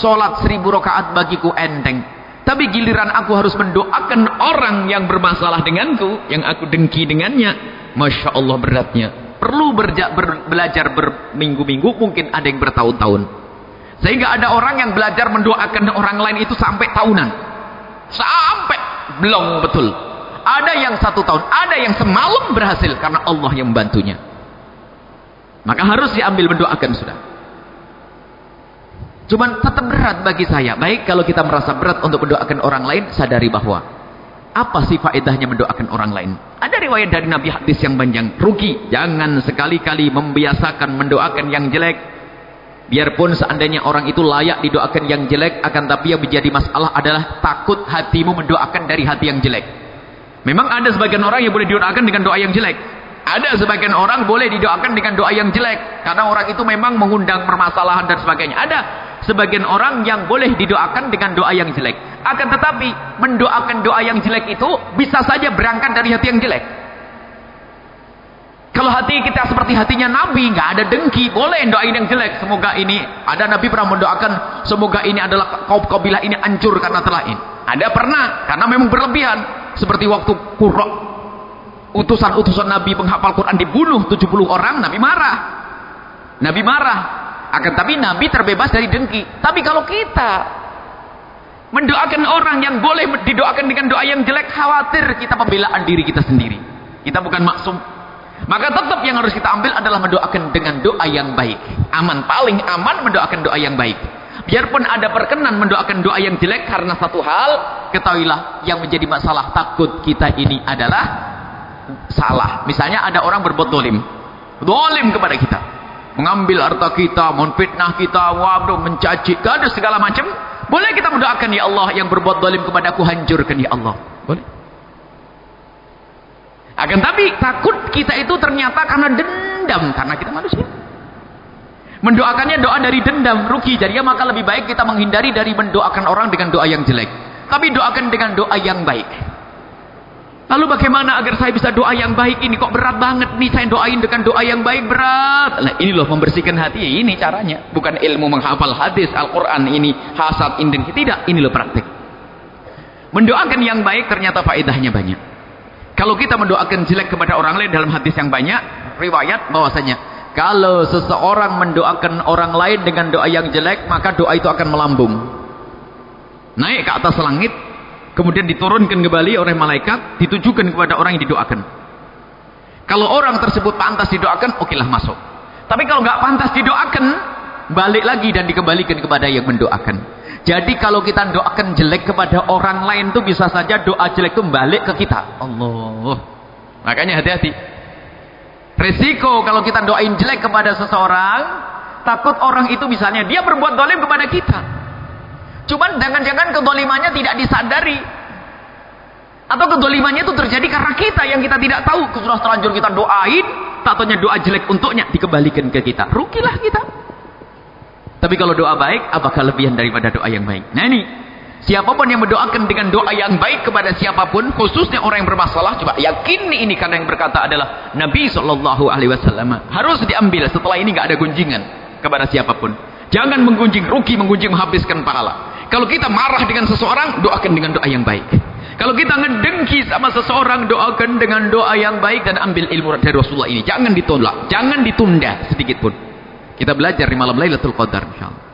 sholat seribu rakaat bagiku enteng. Tapi giliran aku harus mendoakan orang yang bermasalah denganku, yang aku dengki dengannya, Masya Allah beratnya. Perlu berja, ber, belajar berminggu-minggu, mungkin ada yang bertahun-tahun. Sehingga ada orang yang belajar mendoakan orang lain itu sampai tahunan. Sampai belum betul. Ada yang satu tahun, ada yang semalam berhasil karena Allah yang membantunya. Maka harus diambil mendoakan sudah. Cuman tetap berat bagi saya. Baik kalau kita merasa berat untuk mendoakan orang lain, sadari bahwa apa sih faedahnya mendoakan orang lain? Ada riwayat dari Nabi hadis yang panjang. Rugi, jangan sekali-kali membiasakan mendoakan yang jelek. Biarpun seandainya orang itu layak didoakan yang jelek, akan tapi yang menjadi masalah adalah takut hatimu mendoakan dari hati yang jelek. Memang ada sebagian orang yang boleh didoakan dengan doa yang jelek. Ada sebagian orang boleh didoakan dengan doa yang jelek. Karena orang itu memang mengundang permasalahan dan sebagainya. Ada sebagian orang yang boleh didoakan dengan doa yang jelek. Akan tetapi, mendoakan doa yang jelek itu bisa saja berangkat dari hati yang jelek. Kalau hati kita seperti hatinya Nabi, nggak ada dengki, boleh doain yang jelek. Semoga ini, ada Nabi pernah mendoakan, semoga ini adalah kaum kabilah ini hancur karena telah ini. Ada pernah, karena memang berlebihan. Seperti waktu Qurra, utusan-utusan Nabi penghafal Quran dibunuh 70 orang, Nabi marah. Nabi marah. Akan tapi Nabi terbebas dari dengki. Tapi kalau kita mendoakan orang yang boleh didoakan dengan doa yang jelek, khawatir kita pembelaan diri kita sendiri. Kita bukan maksum. Maka tetap yang harus kita ambil adalah mendoakan dengan doa yang baik. Aman, paling aman mendoakan doa yang baik. Biarpun ada perkenan mendoakan doa yang jelek karena satu hal, ketahuilah yang menjadi masalah takut kita ini adalah salah. Misalnya ada orang berbuat dolim. Dolim kepada kita mengambil harta kita, menfitnah kita, waduh, mencaci, ada segala macam. Boleh kita mendoakan ya Allah yang berbuat zalim kepada aku hancurkan ya Allah. Boleh. Akan tapi takut kita itu ternyata karena dendam karena kita manusia. Mendoakannya doa dari dendam, rugi. Jadi maka lebih baik kita menghindari dari mendoakan orang dengan doa yang jelek. Tapi doakan dengan doa yang baik. Lalu bagaimana agar saya bisa doa yang baik ini? Kok berat banget nih saya doain dengan doa yang baik berat. Nah ini loh membersihkan hati. Ini caranya. Bukan ilmu menghafal hadis Al-Quran ini hasad inden. Tidak. Ini loh praktik. Mendoakan yang baik ternyata faedahnya banyak. Kalau kita mendoakan jelek kepada orang lain dalam hadis yang banyak. Riwayat bahwasanya. Kalau seseorang mendoakan orang lain dengan doa yang jelek. Maka doa itu akan melambung. Naik ke atas langit kemudian diturunkan kembali oleh malaikat ditujukan kepada orang yang didoakan. Kalau orang tersebut pantas didoakan okelah masuk. Tapi kalau nggak pantas didoakan balik lagi dan dikembalikan kepada yang mendoakan. Jadi kalau kita doakan jelek kepada orang lain itu bisa saja doa jelek itu balik ke kita. Allah. Makanya hati-hati. Resiko kalau kita doain jelek kepada seseorang takut orang itu misalnya dia berbuat dolim kepada kita Cuman jangan-jangan kedolimannya tidak disadari. Atau kedolimannya itu terjadi karena kita yang kita tidak tahu. Sudah terlanjur kita doain, tatonya doa jelek untuknya dikembalikan ke kita. Rugilah kita. Tapi kalau doa baik, apakah lebihan daripada doa yang baik? Nah ini, siapa pun yang mendoakan dengan doa yang baik kepada siapa pun, khususnya orang yang bermasalah, coba yakin ini karena yang berkata adalah Nabi Wasallam. Harus diambil setelah ini nggak ada gunjingan kepada siapa pun. Jangan menggunjing rugi, menggunjing menghabiskan pahala. Kalau kita marah dengan seseorang, doakan dengan doa yang baik. Kalau kita ngedengki sama seseorang, doakan dengan doa yang baik dan ambil ilmu dari Rasulullah ini. Jangan ditolak, jangan ditunda sedikit pun. Kita belajar di malam Lailatul Qadar insyaallah.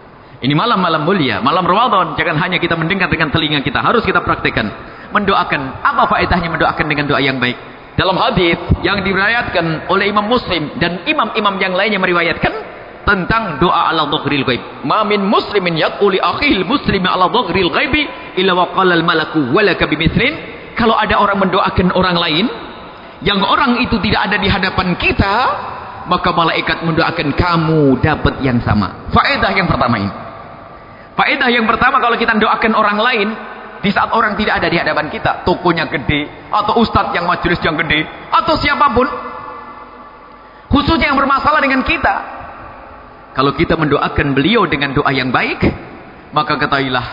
Ini malam-malam mulia, malam Ramadan. Jangan hanya kita mendengar dengan telinga kita, harus kita praktekkan. Mendoakan, apa faedahnya mendoakan dengan doa yang baik? dalam hadis yang diriwayatkan oleh Imam Muslim dan imam-imam yang lainnya meriwayatkan tentang doa ala dhaghril ghaib. Ma min muslimin yaqulu akhil muslimi ala dhaghril ghaibi illa wa malaku walaka bimithlin. Kalau ada orang mendoakan orang lain yang orang itu tidak ada di hadapan kita, maka malaikat mendoakan kamu dapat yang sama. Faedah yang pertama ini. Faedah yang pertama kalau kita doakan orang lain, di saat orang tidak ada di hadapan kita, tokonya gede, atau ustadz yang majelis yang gede, atau siapa pun, khususnya yang bermasalah dengan kita. Kalau kita mendoakan beliau dengan doa yang baik, maka ketahuilah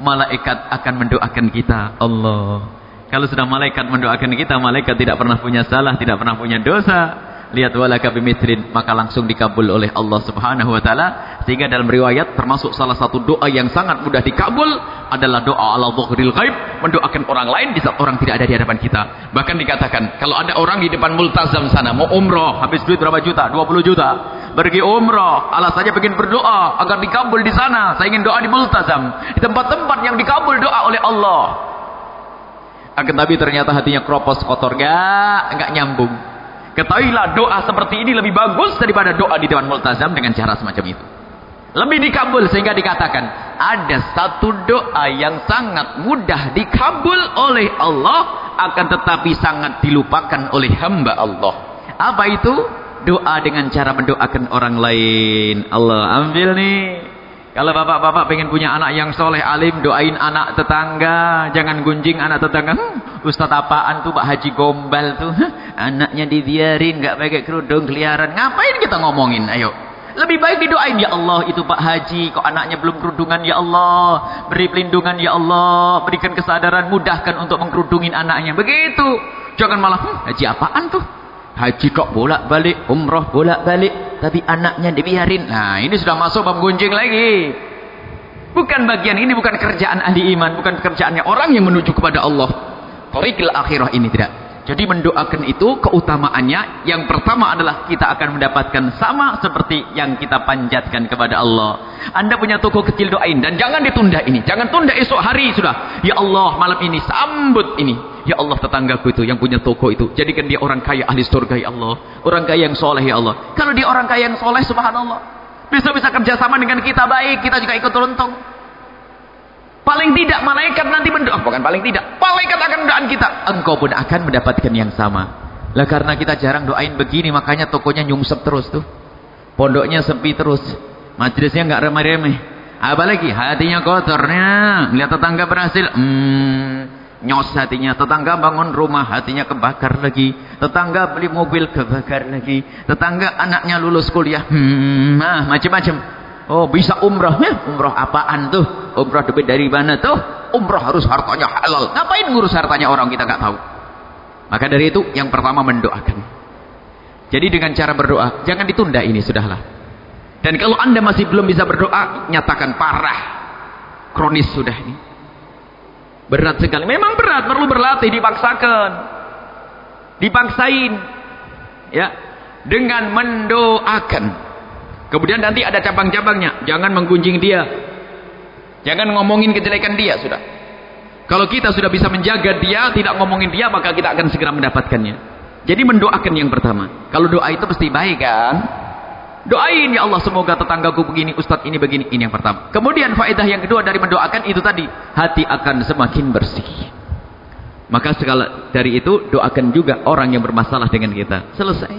malaikat akan mendoakan kita. Allah. Kalau sudah malaikat mendoakan kita, malaikat tidak pernah punya salah, tidak pernah punya dosa lihat walaka bimitrin maka langsung dikabul oleh Allah Subhanahu wa taala. Sehingga dalam riwayat termasuk salah satu doa yang sangat mudah dikabul adalah doa ala dhuhril ghaib mendoakan orang lain di saat orang tidak ada di hadapan kita. Bahkan dikatakan kalau ada orang di depan multazam sana mau umroh habis duit berapa juta? 20 juta. Pergi umroh alasannya ingin berdoa agar dikabul di sana. Saya ingin doa di multazam. Di tempat-tempat yang dikabul doa oleh Allah. Akan tapi ternyata hatinya kropos kotor. Gak enggak nyambung Ketahuilah doa seperti ini lebih bagus daripada doa di dewan multazam dengan cara semacam itu. Lebih dikabul sehingga dikatakan ada satu doa yang sangat mudah dikabul oleh Allah akan tetapi sangat dilupakan oleh hamba Allah. Apa itu? Doa dengan cara mendoakan orang lain. Allah ambil nih. Kalau bapak-bapak pengen punya anak yang soleh alim, doain anak tetangga. Jangan gunjing anak tetangga. Hmm, Ustaz apaan tuh Pak Haji Gombal tuh? Anaknya dibiarin, nggak pakai kerudung, keliaran. Ngapain kita ngomongin? Ayo. Lebih baik didoain ya Allah itu Pak Haji kok anaknya belum kerudungan ya Allah beri pelindungan ya Allah berikan kesadaran mudahkan untuk mengkerudungin anaknya begitu jangan malah hm, haji apaan tuh haji kok bolak-balik, umroh bolak-balik, tapi anaknya dibiarin. Nah, ini sudah masuk bab gunjing lagi. Bukan bagian ini bukan kerjaan ahli iman, bukan pekerjaannya orang yang menuju kepada Allah. Tariqil akhirah ini tidak. Jadi mendoakan itu keutamaannya yang pertama adalah kita akan mendapatkan sama seperti yang kita panjatkan kepada Allah. Anda punya toko kecil doain dan jangan ditunda ini. Jangan tunda esok hari sudah. Ya Allah malam ini sambut ini. Ya Allah tetanggaku itu yang punya toko itu. Jadikan dia orang kaya ahli surga ya Allah. Orang kaya yang soleh ya Allah. Kalau dia orang kaya yang soleh subhanallah. Bisa-bisa kerjasama dengan kita baik. Kita juga ikut teruntung. Paling tidak malaikat nanti mendoa. Bukan paling tidak. Malaikat akan mendoakan kita. Engkau pun akan mendapatkan yang sama. Lah karena kita jarang doain begini. Makanya tokonya nyungsep terus tuh. Pondoknya sepi terus. Majlisnya nggak remeh-remeh. Apalagi hatinya kotornya. Lihat tetangga berhasil. Hmm, nyos hatinya. Tetangga bangun rumah hatinya kebakar lagi. Tetangga beli mobil kebakar lagi. Tetangga anaknya lulus kuliah. Hmm, ah, macam-macam. Oh bisa umrah ya? Umrah apaan tuh? Umrah duit dari mana tuh? Umrah harus hartanya halal. Ngapain ngurus hartanya orang kita nggak tahu? Maka dari itu yang pertama mendoakan. Jadi dengan cara berdoa, jangan ditunda ini sudahlah. Dan kalau anda masih belum bisa berdoa, nyatakan parah. Kronis sudah ini. Berat sekali. Memang berat, perlu berlatih, dipaksakan. Dipaksain. Ya. Dengan mendoakan. Kemudian nanti ada cabang-cabangnya. Jangan menggunjing dia. Jangan ngomongin kejelekan dia sudah. Kalau kita sudah bisa menjaga dia, tidak ngomongin dia, maka kita akan segera mendapatkannya. Jadi mendoakan yang pertama. Kalau doa itu pasti baik kan? Doain ya Allah semoga tetanggaku begini, ustadz ini begini. Ini yang pertama. Kemudian faedah yang kedua dari mendoakan itu tadi. Hati akan semakin bersih. Maka segala dari itu doakan juga orang yang bermasalah dengan kita. Selesai.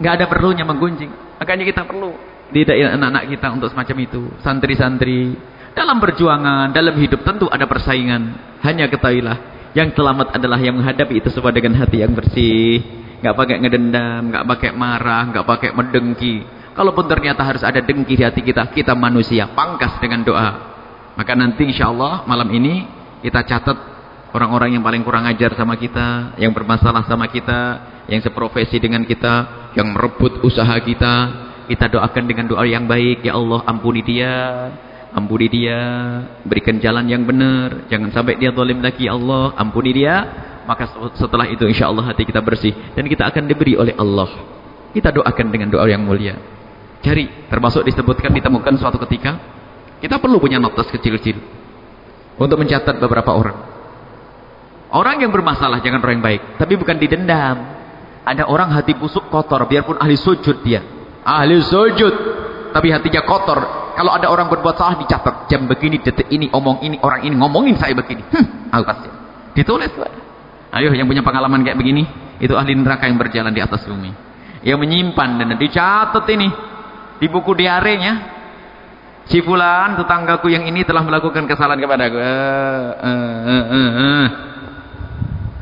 Nggak ada perlunya menggunjing. Makanya kita perlu didik anak-anak kita untuk semacam itu. Santri-santri. Dalam perjuangan, dalam hidup tentu ada persaingan. Hanya ketahuilah. Yang selamat adalah yang menghadapi itu semua dengan hati yang bersih. Nggak pakai ngedendam, nggak pakai marah, nggak pakai mendengki. Kalaupun ternyata harus ada dengki di hati kita, kita manusia, pangkas dengan doa. Maka nanti insya Allah malam ini kita catat orang-orang yang paling kurang ajar sama kita, yang bermasalah sama kita, yang seprofesi dengan kita, yang merebut usaha kita kita doakan dengan doa yang baik. Ya Allah ampuni dia ampuni dia berikan jalan yang benar. Jangan sampai dia zalim lagi. Ya Allah ampuni dia. Maka setelah itu insya Allah hati kita bersih dan kita akan diberi oleh Allah. Kita doakan dengan doa yang mulia. Cari termasuk disebutkan ditemukan suatu ketika kita perlu punya notas kecil-kecil untuk mencatat beberapa orang. Orang yang bermasalah jangan orang yang baik. Tapi bukan didendam. Ada orang hati busuk kotor. Biarpun ahli sujud dia. Ahli sujud. Tapi hatinya kotor. Kalau ada orang berbuat salah dicatat. Jam begini, detik ini, omong ini, orang ini ngomongin saya begini. Hmm, aku pasti. Ditulis. Ayo yang punya pengalaman kayak begini. Itu ahli neraka yang berjalan di atas bumi. Yang menyimpan dan dicatat ini. Di buku diarenya Si fulan tetanggaku yang ini telah melakukan kesalahan kepada aku. Uh, uh, uh, uh, uh.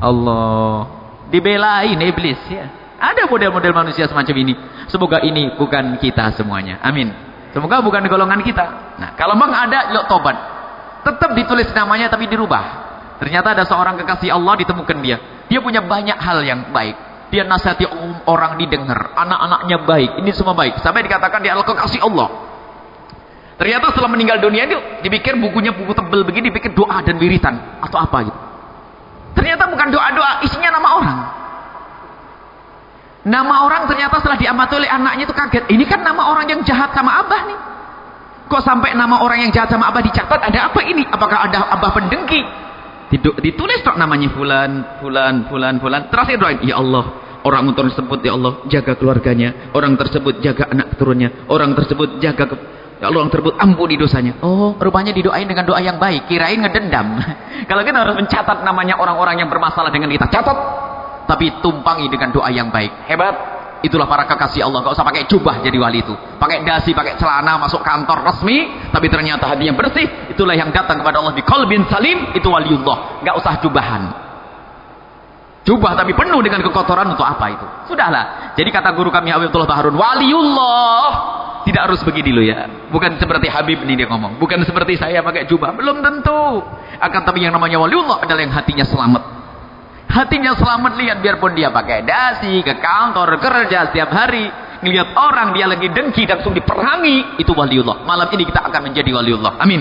Allah. Dibelain iblis ya. Ada model-model manusia semacam ini. Semoga ini bukan kita semuanya. Amin. Semoga bukan golongan kita. Nah, kalau memang ada, yuk tobat. Tetap ditulis namanya tapi dirubah. Ternyata ada seorang kekasih Allah ditemukan dia. Dia punya banyak hal yang baik. Dia nasihati orang didengar. Anak-anaknya baik. Ini semua baik. Sampai dikatakan dia adalah kekasih Allah. Ternyata setelah meninggal dunia itu dipikir bukunya buku tebel begini, dipikir doa dan wiritan atau apa gitu. Ternyata bukan doa-doa, isinya nama orang. Nama orang ternyata setelah diamati oleh anaknya itu kaget. Ini kan nama orang yang jahat sama abah nih. Kok sampai nama orang yang jahat sama abah dicatat? Ada apa ini? Apakah ada abah pendengki? Ditulis kok namanya fulan, fulan, fulan, fulan. Terakhir doain, ya Allah, orang tersebut ya Allah jaga keluarganya, orang tersebut jaga anak turunnya, orang tersebut jaga ke kalau orang tersebut ampuni dosanya. Oh, rupanya didoain dengan doa yang baik. Kirain ngedendam. Kalau kita harus mencatat namanya orang-orang yang bermasalah dengan kita. Catat. Tapi tumpangi dengan doa yang baik. Hebat. Itulah para kekasih Allah. Gak usah pakai jubah jadi wali itu. Pakai dasi, pakai celana, masuk kantor resmi. Tapi ternyata hatinya bersih. Itulah yang datang kepada Allah di kolbin salim. Itu waliullah. Gak usah jubahan. Jubah tapi penuh dengan kekotoran untuk apa itu? Sudahlah. Jadi kata guru kami Abdullah Baharun, waliullah tidak harus begini loh ya. Bukan seperti Habib ini dia ngomong. Bukan seperti saya pakai jubah. Belum tentu. Akan tapi yang namanya waliullah adalah yang hatinya selamat. Hatinya selamat lihat biarpun dia pakai dasi, ke kantor, kerja setiap hari. Ngelihat orang dia lagi dengki langsung diperangi. Itu waliullah. Malam ini kita akan menjadi waliullah. Amin.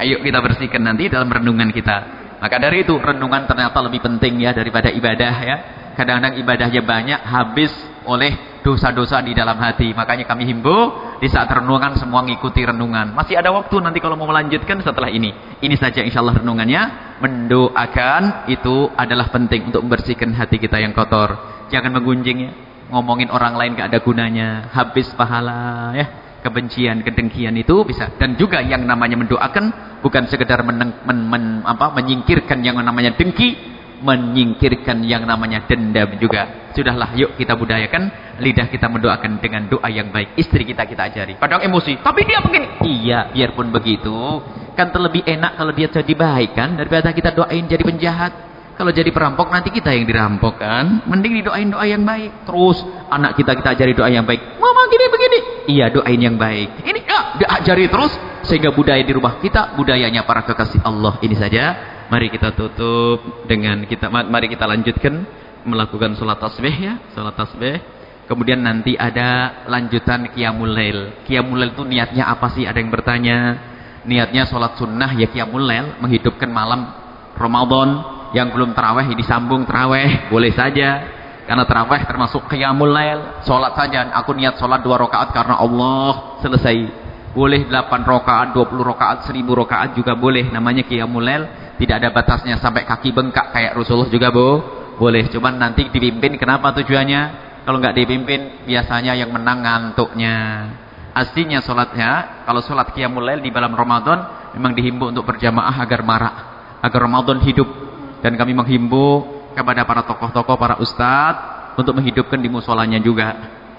Ayo kita bersihkan nanti dalam renungan kita. Maka dari itu renungan ternyata lebih penting ya daripada ibadah ya. Kadang-kadang ibadahnya banyak habis oleh dosa-dosa di dalam hati. Makanya kami himbau di saat renungan semua ngikuti renungan. Masih ada waktu nanti kalau mau melanjutkan setelah ini. Ini saja insya Allah renungannya. Mendoakan itu adalah penting untuk membersihkan hati kita yang kotor. Jangan menggunjing ya. Ngomongin orang lain gak ada gunanya. Habis pahala ya. Kebencian, kedengkian itu bisa. Dan juga yang namanya mendoakan bukan sekedar meneng, men, men, apa, menyingkirkan yang namanya dengki menyingkirkan yang namanya dendam juga. Sudahlah, yuk kita budayakan lidah kita mendoakan dengan doa yang baik. Istri kita kita ajari. Kadang emosi, tapi dia begini. Iya, biarpun begitu, kan terlebih enak kalau dia jadi baik kan daripada kita doain jadi penjahat. Kalau jadi perampok nanti kita yang dirampok kan. Mending didoain doa yang baik. Terus anak kita kita ajari doa yang baik. Mama gini begini. Iya, doain yang baik. Ini ya, diajari terus sehingga budaya di rumah kita budayanya para kekasih Allah. Ini saja Mari kita tutup dengan kita mari kita lanjutkan melakukan sholat tasbih ya, sholat tasbih. Kemudian nanti ada lanjutan qiyamul lail. Qiyamul lail itu niatnya apa sih? Ada yang bertanya. Niatnya sholat sunnah ya qiyamul lail, menghidupkan malam Ramadan yang belum terawih disambung terawih, boleh saja. Karena terawih termasuk qiyamul lail, sholat saja. Aku niat sholat dua rakaat karena Allah selesai. Boleh 8 rakaat, 20 rakaat, 1000 rakaat juga boleh. Namanya qiyamul lail tidak ada batasnya sampai kaki bengkak kayak Rasulullah juga, Bu. Boleh, cuman nanti dipimpin kenapa tujuannya? Kalau nggak dipimpin, biasanya yang menang ngantuknya. Aslinya sholatnya, kalau sholat qiyamul lail di dalam Ramadan, memang dihimbau untuk berjamaah agar marak. Agar Ramadan hidup. Dan kami menghimbau kepada para tokoh-tokoh, para ustadz, untuk menghidupkan di musolanya juga.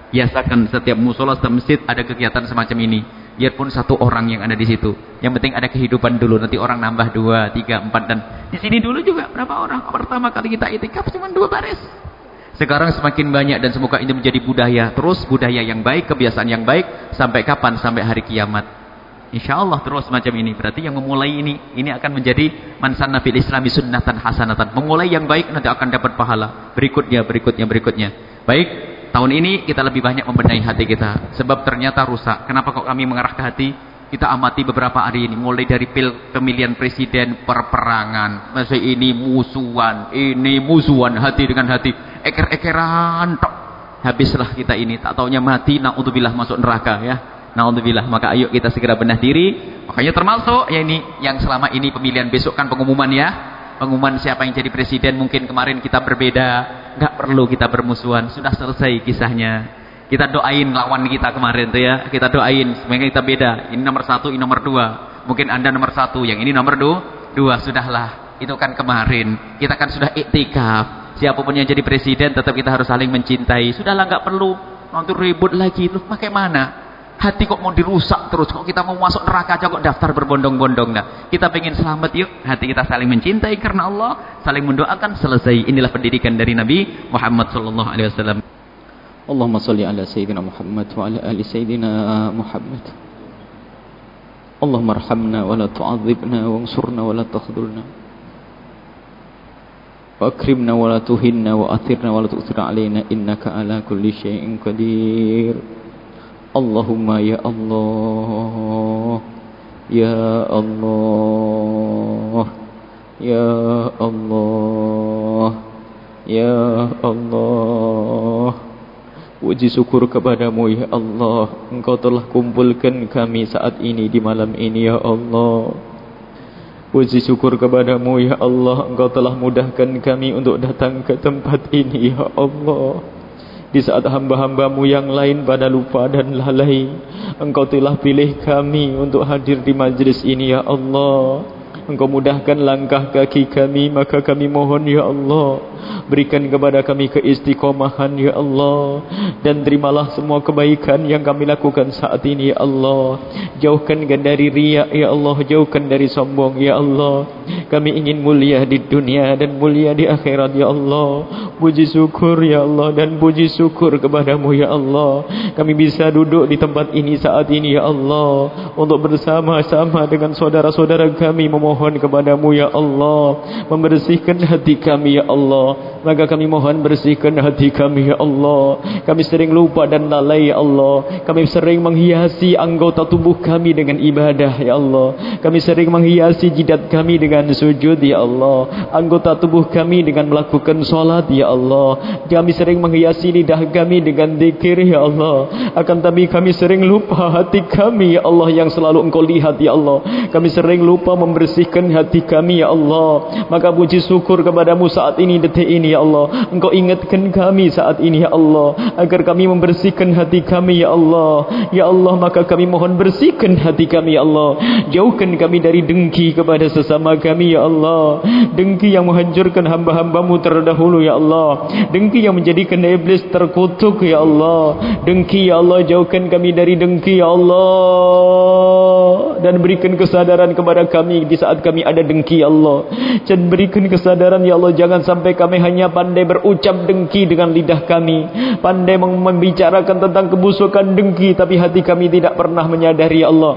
Biasakan setiap musola, setiap masjid ada kegiatan semacam ini biarpun satu orang yang ada di situ. Yang penting ada kehidupan dulu. Nanti orang nambah dua, tiga, empat dan di sini dulu juga berapa orang? Pertama kali kita itikaf cuma dua baris. Sekarang semakin banyak dan semoga ini menjadi budaya. Terus budaya yang baik, kebiasaan yang baik sampai kapan? Sampai hari kiamat. Insya Allah terus macam ini. Berarti yang memulai ini, ini akan menjadi mansan fil islami sunnatan hasanatan. Memulai yang baik nanti akan dapat pahala. Berikutnya, berikutnya, berikutnya. Baik, Tahun ini kita lebih banyak membenahi hati kita. Sebab ternyata rusak. Kenapa kok kami mengarah ke hati? Kita amati beberapa hari ini. Mulai dari pil pemilihan presiden, perperangan. Masih ini musuhan. Ini musuhan hati dengan hati. Eker-ekeran. Habislah kita ini. Tak taunya mati. Na'udzubillah masuk neraka ya. Na'udzubillah. Maka ayo kita segera benah diri. Makanya termasuk ya ini. Yang selama ini pemilihan besok kan pengumuman ya pengumuman siapa yang jadi presiden mungkin kemarin kita berbeda nggak perlu kita bermusuhan. Sudah selesai kisahnya. Kita doain lawan kita kemarin tuh ya. Kita doain sebenarnya kita beda. Ini nomor satu ini nomor dua. Mungkin anda nomor satu yang ini nomor dua dua. Sudahlah itu kan kemarin. Kita kan sudah iktikaf. Siapa pun yang jadi presiden tetap kita harus saling mencintai. Sudahlah nggak perlu. Nanti ribut lagi. Loh bagaimana Hati kok mau dirusak terus. Kok kita mau masuk neraka aja kok daftar berbondong-bondong. Nah, kita pengen selamat yuk. Hati kita saling mencintai karena Allah. Saling mendoakan selesai. Inilah pendidikan dari Nabi Muhammad sallallahu alaihi wasallam. Allahumma salli ala sayyidina Muhammad wa ala ali sayyidina Muhammad. Allahumma arhamna wa la tu'adzibna wa ansurna wa la takhdhulna. Wa akrimna wa la tuhinna wa athirna wa la tu'thir alaina innaka Allahumma ya Allah Ya Allah Ya Allah Ya Allah. Puji syukur kepadamu ya Allah. Engkau telah kumpulkan kami saat ini di malam ini ya Allah. Puji syukur kepadamu ya Allah. Engkau telah mudahkan kami untuk datang ke tempat ini ya Allah di saat hamba-hambamu yang lain pada lupa dan lalai Engkau telah pilih kami untuk hadir di majlis ini ya Allah. Engkau mudahkan langkah kaki kami Maka kami mohon ya Allah. Berikan kepada kami keistiqomahan ya Allah. Dan terimalah semua kebaikan yang kami lakukan saat ini ya Allah. Jauhkan dari riak ya Allah. Jauhkan dari sombong ya Allah Kami ingin mulia di dunia dan mulia di akhirat ya Allah. Puji syukur ya Allah dan puji syukur kepadamu ya Allah. Kami bisa duduk di tempat ini saat ini ya Allah. Untuk bersama-sama dengan saudara-saudara kami memohon kepadamu ya Allah. Membersihkan hati kami ya Allah. Maka kami mohon bersihkan hati kami ya Allah. Kami sering lupa dan lalai ya Allah. Kami sering menghiasi anggota tubuh kami dengan ibadah ya Allah. Kami sering menghiasi jidat kami dengan sujud ya Allah. Anggota tubuh kami dengan melakukan solat ya Allah. Kami sering menghiasi lidah kami dengan dikir ya Allah. Akan tapi kami sering lupa hati kami ya Allah Yang selalu engkau lihat ya Allah. Kami sering lupa membersihkan hati kami ya Allah. Maka puji syukur kepadamu saat ini detik ini ya Allah. Engkau ingatkan kami saat ini ya Allah. Agar kami membersihkan hati kami ya Allah. Ya Allah maka kami mohon bersihkan hati kami ya Allah. Jauhkan kami dari dengki kepada sesama kami ya Allah. Dengki yang menghancurkan hamba-hambamu terdahulu ya Allah. Dengki yang menjadikan iblis terkutuk ya Allah. Dengki ya Allah jauhkan kami dari dengki ya Allah. Dan berikan kesadaran kepada kami di saat kami ada dengki ya Allah. Dan berikan kesadaran ya Allah jangan sampai kami hanya pandai berucap dengki dengan lidah kami. Pandai membicarakan tentang kebusukan dengki tapi hati kami tidak pernah menyadari ya Allah.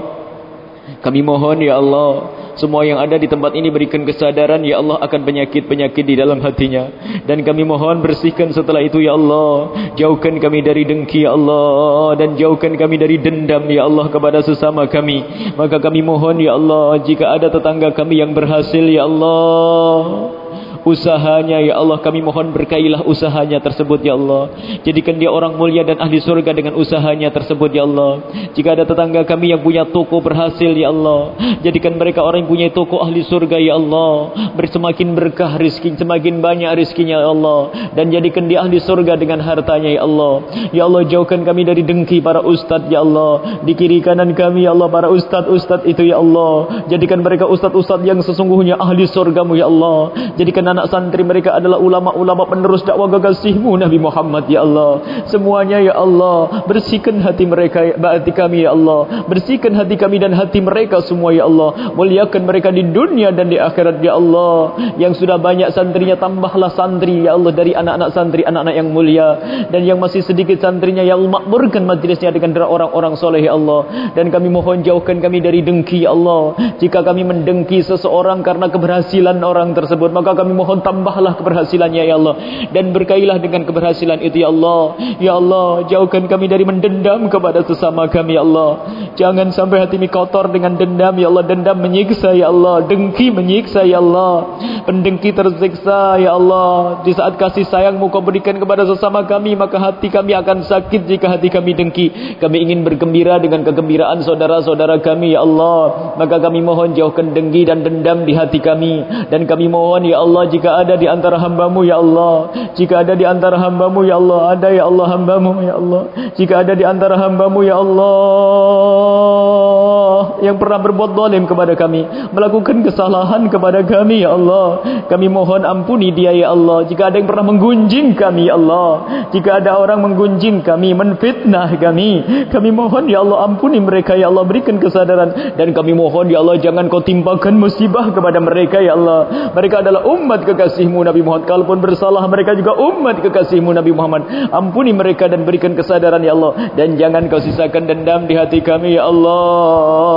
Kami mohon ya Allah semua yang ada di tempat ini berikan kesadaran ya Allah akan penyakit-penyakit di dalam hatinya. Dan kami mohon bersihkan setelah itu ya Allah jauhkan kami dari dengki ya Allah dan jauhkan kami dari dendam ya Allah kepada sesama kami. Maka kami mohon ya Allah jika ada tetangga kami yang berhasil ya Allah usahanya ya Allah kami mohon berkailah usahanya tersebut ya Allah. Jadikan dia orang mulia dan ahli surga dengan usahanya tersebut ya Allah. Jika ada tetangga kami yang punya toko berhasil ya Allah jadikan mereka orang yang punya toko ahli surga ya Allah. Bersemakin berkah rizki semakin banyak rizkinya ya Allah. Dan jadikan dia ahli surga dengan hartanya ya Allah. Ya Allah jauhkan kami dari dengki para ustaz ya Allah. Di kiri kanan kami ya Allah para ustaz-ustaz itu ya Allah. Jadikan mereka ustaz-ustaz yang sesungguhnya ahli surgamu ya Allah. Jadikan anak santri mereka adalah ulama-ulama penerus dakwah gagasihmu Nabi Muhammad ya Allah. Semuanya ya Allah. Bersihkan hati mereka hati kami ya Allah. Bersihkan hati kami dan hati mereka semua ya Allah. Muliakan mereka di dunia dan di akhirat ya Allah. Yang sudah banyak santrinya tambahlah santri ya Allah dari anak-anak santri anak-anak yang mulia. Dan yang masih sedikit santrinya ya Allah makmurkan majlisnya dengan orang-orang soleh ya Allah. Dan kami mohon jauhkan kami dari dengki ya Allah. Jika kami mendengki seseorang karena keberhasilan orang tersebut maka kami mohon mohon tambahlah keberhasilannya ya Allah. Dan berkailah dengan keberhasilan itu ya Allah. Ya Allah jauhkan kami dari mendendam kepada sesama kami ya Allah. Jangan sampai hati kami kotor dengan dendam ya Allah. Dendam menyiksa ya Allah. Dengki menyiksa ya Allah. Pendengki tersiksa ya Allah. Di saat kasih sayangmu kau berikan kepada sesama kami maka hati kami akan sakit jika hati kami dengki. Kami ingin bergembira dengan kegembiraan saudara-saudara kami ya Allah. Maka kami mohon jauhkan dengki dan dendam di hati kami. Dan kami mohon ya Allah jika ada di antara hambamu ya Allah. Jika ada di antara hambamu ya Allah. Ada ya Allah hambamu ya Allah. Jika ada di antara hambamu ya Allah yang pernah berbuat zalim kepada kami melakukan kesalahan kepada kami ya Allah. Kami mohon ampuni dia ya Allah. Jika ada yang pernah menggunjing kami ya Allah. Jika ada orang menggunjing kami menfitnah kami kami mohon ya Allah ampuni mereka ya Allah. Berikan kesadaran. Dan kami mohon ya Allah jangan kau timpakan musibah kepada mereka ya Allah. Mereka adalah umat kekasihmu Nabi Muhammad. Kalaupun bersalah mereka juga umat kekasihmu Nabi Muhammad. Ampuni mereka dan berikan kesadaran ya Allah. Dan jangan kau sisakan dendam di hati kami ya Allah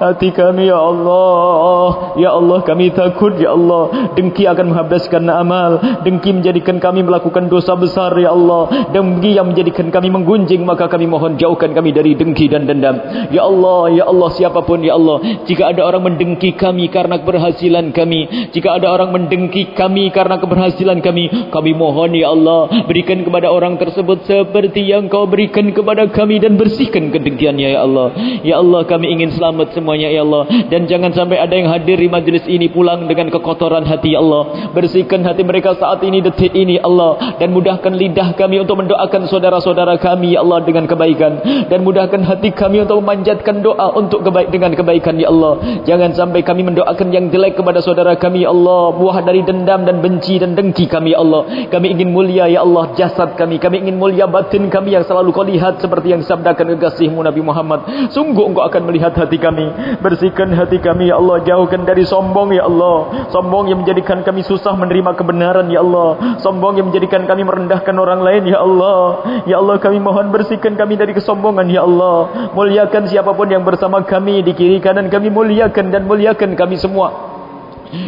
hati kami ya Allah. Ya Allah kami takut ya Allah. Dengki akan menghabiskan amal. Dengki menjadikan kami melakukan dosa besar ya Allah. Dengki yang menjadikan kami menggunjing maka kami mohon jauhkan kami dari dengki dan dendam. Ya Allah ya Allah siapapun ya Allah. Jika ada orang mendengki kami karena keberhasilan kami jika ada orang mendengki kami karena keberhasilan kami kami mohon ya Allah berikan kepada orang tersebut seperti yang kau berikan kepada kami dan bersihkan kedengkiannya ya Allah. Ya Allah kami ingin selamat semuanya ya Allah dan jangan sampai ada yang hadir di majlis ini pulang dengan kekotoran hati ya Allah. Bersihkan hati mereka saat ini detik ini ya Allah dan mudahkan lidah kami untuk mendoakan saudara-saudara kami ya Allah dengan kebaikan dan mudahkan hati kami untuk memanjatkan doa untuk kebaik dengan kebaikan ya Allah. Jangan sampai kami mendoakan yang jelek kepada saudara kami ya Allah buah dari dendam dan benci dan dengki kami ya Allah. Kami ingin mulia ya Allah jasad kami. Kami ingin mulia batin kami yang selalu kau lihat seperti yang sabdakan kekasihmu Nabi Muhammad. Sungguh engkau akan melihat hati kami. Bersihkan hati kami ya Allah. Jauhkan dari sombong ya Allah. Sombong yang menjadikan kami susah menerima kebenaran ya Allah. Sombong yang menjadikan kami merendahkan orang lain ya Allah. Ya Allah kami mohon bersihkan kami dari kesombongan ya Allah. Muliakan siapapun yang bersama kami di kiri kanan kami muliakan dan muliakan kami semua.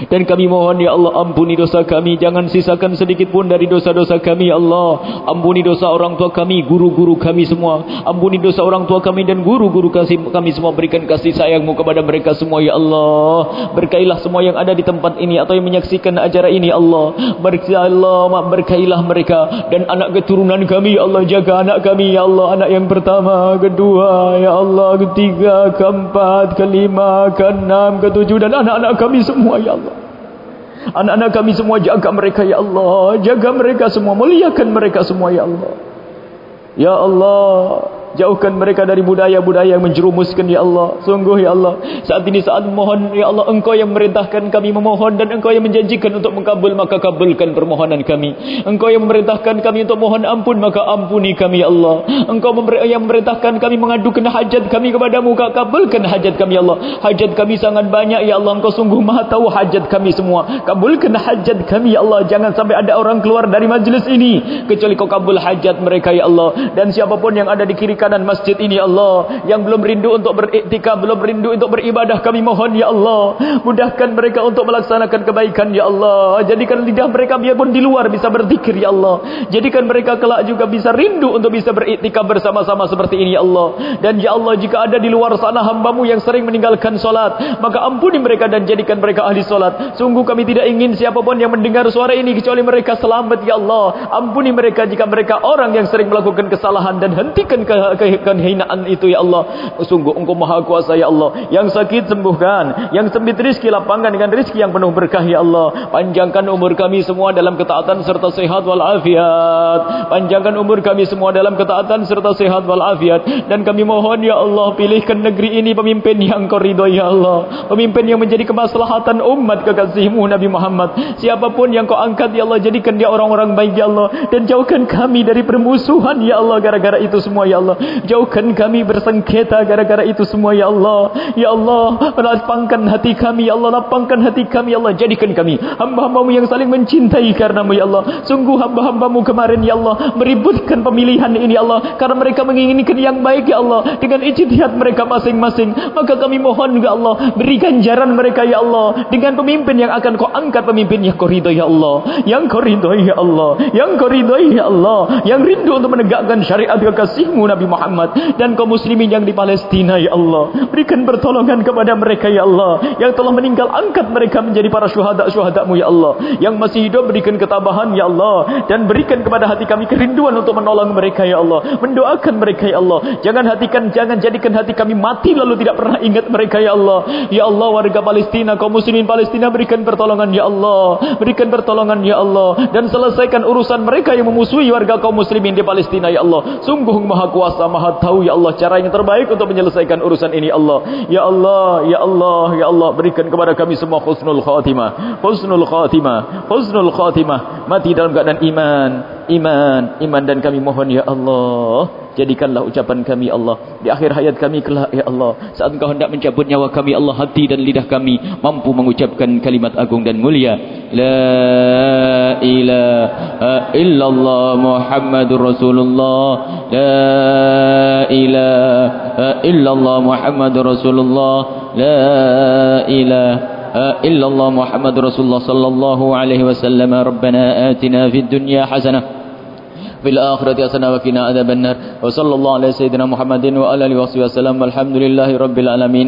Dan kami mohon ya Allah ampuni dosa kami. Jangan sisakan sedikit pun dari dosa-dosa kami ya Allah. Ampuni dosa orang tua kami Guru-guru kami semua. Ampuni dosa orang tua kami dan guru-guru kami semua. Berikan kasih sayangmu kepada mereka semua ya Allah. Berkailah semua yang ada di tempat ini Atau yang menyaksikan acara ini ya Allah. Berkailah, berkailah mereka Dan anak keturunan kami ya Allah. Jaga anak kami ya Allah. Anak yang pertama, kedua ya Allah. Ketiga, keempat, kelima, keenam, ketujuh Dan anak-anak kami semua ya Allah. Anak-anak kami semua jaga mereka ya Allah. Jaga mereka semua. Muliakan mereka semua ya Allah. Ya Allah. Jauhkan mereka dari budaya-budaya yang menjerumuskan ya Allah. Sungguh ya Allah. Saat ini saat memohon ya Allah. Engkau yang merintahkan kami memohon. Dan engkau yang menjanjikan untuk mengkabul. Maka kabulkan permohonan kami. Engkau yang memerintahkan kami untuk mohon ampun. Maka ampuni kami ya Allah. Engkau yang memerintahkan kami mengadukan hajat kami kepadamu. Maka kabulkan hajat kami ya Allah. Hajat kami sangat banyak ya Allah. Engkau sungguh maha tahu hajat kami semua. Kabulkan hajat kami ya Allah. Jangan sampai ada orang keluar dari majlis ini. Kecuali kau kabul hajat mereka ya Allah. Dan siapapun yang ada di kiri kanan masjid ini ya Allah yang belum rindu untuk beriktikaf belum rindu untuk beribadah kami mohon ya Allah mudahkan mereka untuk melaksanakan kebaikan ya Allah. Jadikan lidah mereka biarpun di luar bisa berzikir ya Allah. Jadikan mereka kelak juga bisa rindu untuk bisa beriktikaf bersama-sama seperti ini ya Allah. Dan ya Allah jika ada di luar sana hambamu yang sering meninggalkan solat maka ampuni mereka dan jadikan mereka ahli solat. Sungguh kami tidak ingin siapapun yang mendengar suara ini kecuali mereka selamat ya Allah. Ampuni mereka jika mereka orang yang sering melakukan kesalahan dan hentikan ke kehinaan itu ya Allah? Sungguh engkau maha kuasa ya Allah. Yang sakit sembuhkan. Yang sempit rizki lapangkan dengan rizki yang penuh berkah ya Allah. Panjangkan umur kami semua dalam ketaatan serta sehat walafiat panjangkan umur kami semua dalam ketaatan serta sehat walafiat dan kami mohon ya Allah pilihkan negeri ini pemimpin yang kau ridho ya Allah. Pemimpin yang menjadi kemaslahatan umat kekasihmu Nabi Muhammad. Siapapun yang kau angkat ya Allah jadikan dia orang-orang baik ya Allah. Dan jauhkan kami dari permusuhan ya Allah gara-gara itu semua ya Allah Jauhkan kami bersengketa gara-gara itu semua ya Allah. Ya Allah, lapangkan hati kami ya Allah, lapangkan hati kami ya Allah. Jadikan kami hamba-hambamu yang saling mencintai karenamu ya Allah. Sungguh hamba-hambamu kemarin ya Allah meributkan pemilihan ini ya Allah karena mereka menginginkan yang baik ya Allah dengan ijtihad mereka masing-masing. Maka kami mohon ya Allah berikan jaran mereka ya Allah dengan pemimpin yang akan kau angkat pemimpin yang kau ridho ya Allah. Yang kau ridho ya Allah. Yang kau ridho ya Allah. Yang rindu untuk menegakkan syariat kekasihmu Nabi Muhammad dan kaum muslimin yang di Palestina ya Allah. Berikan pertolongan kepada mereka ya Allah yang telah meninggal angkat mereka menjadi para syuhada-syuhadamu ya Allah. Yang masih hidup berikan ketabahan ya Allah dan berikan kepada hati kami kerinduan untuk menolong mereka ya Allah. Mendoakan mereka ya Allah. Jangan hatikan jangan jadikan hati kami mati lalu tidak pernah ingat mereka ya Allah. Ya Allah warga Palestina kaum muslimin Palestina berikan pertolongan ya Allah. Berikan pertolongan ya Allah dan selesaikan urusan mereka yang memusuhi warga kaum muslimin di Palestina ya Allah. Sungguh Maha Kuasa, Maha Tahu ya Allah cara yang terbaik untuk menyelesaikan urusan ini Allah. Ya Allah, ya Allah, ya Allah berikan kepada kami semua husnul khatimah. Husnul khatimah, husnul khatimah. Mati dalam keadaan iman, iman, iman dan kami mohon ya Allah Jadikanlah ucapan kami Allah. Di akhir hayat kami kelak ya Allah. Saat engkau hendak mencabut nyawa kami Allah Hati dan lidah kami Mampu mengucapkan kalimat agung dan mulia. La ilaha illallah Muhammadur Rasulullah. La ilaha illallah Muhammadur Rasulullah. La ilaha آه، إلا الله محمد رسول الله صلى الله عليه وسلم. ربنا آتنا في الدنيا حسنة في الآخرة حسنة وقنا عذاب النار. وصلى الله على سيدنا محمد وآله آله وصحبه وسلم والحمد لله رب العالمين.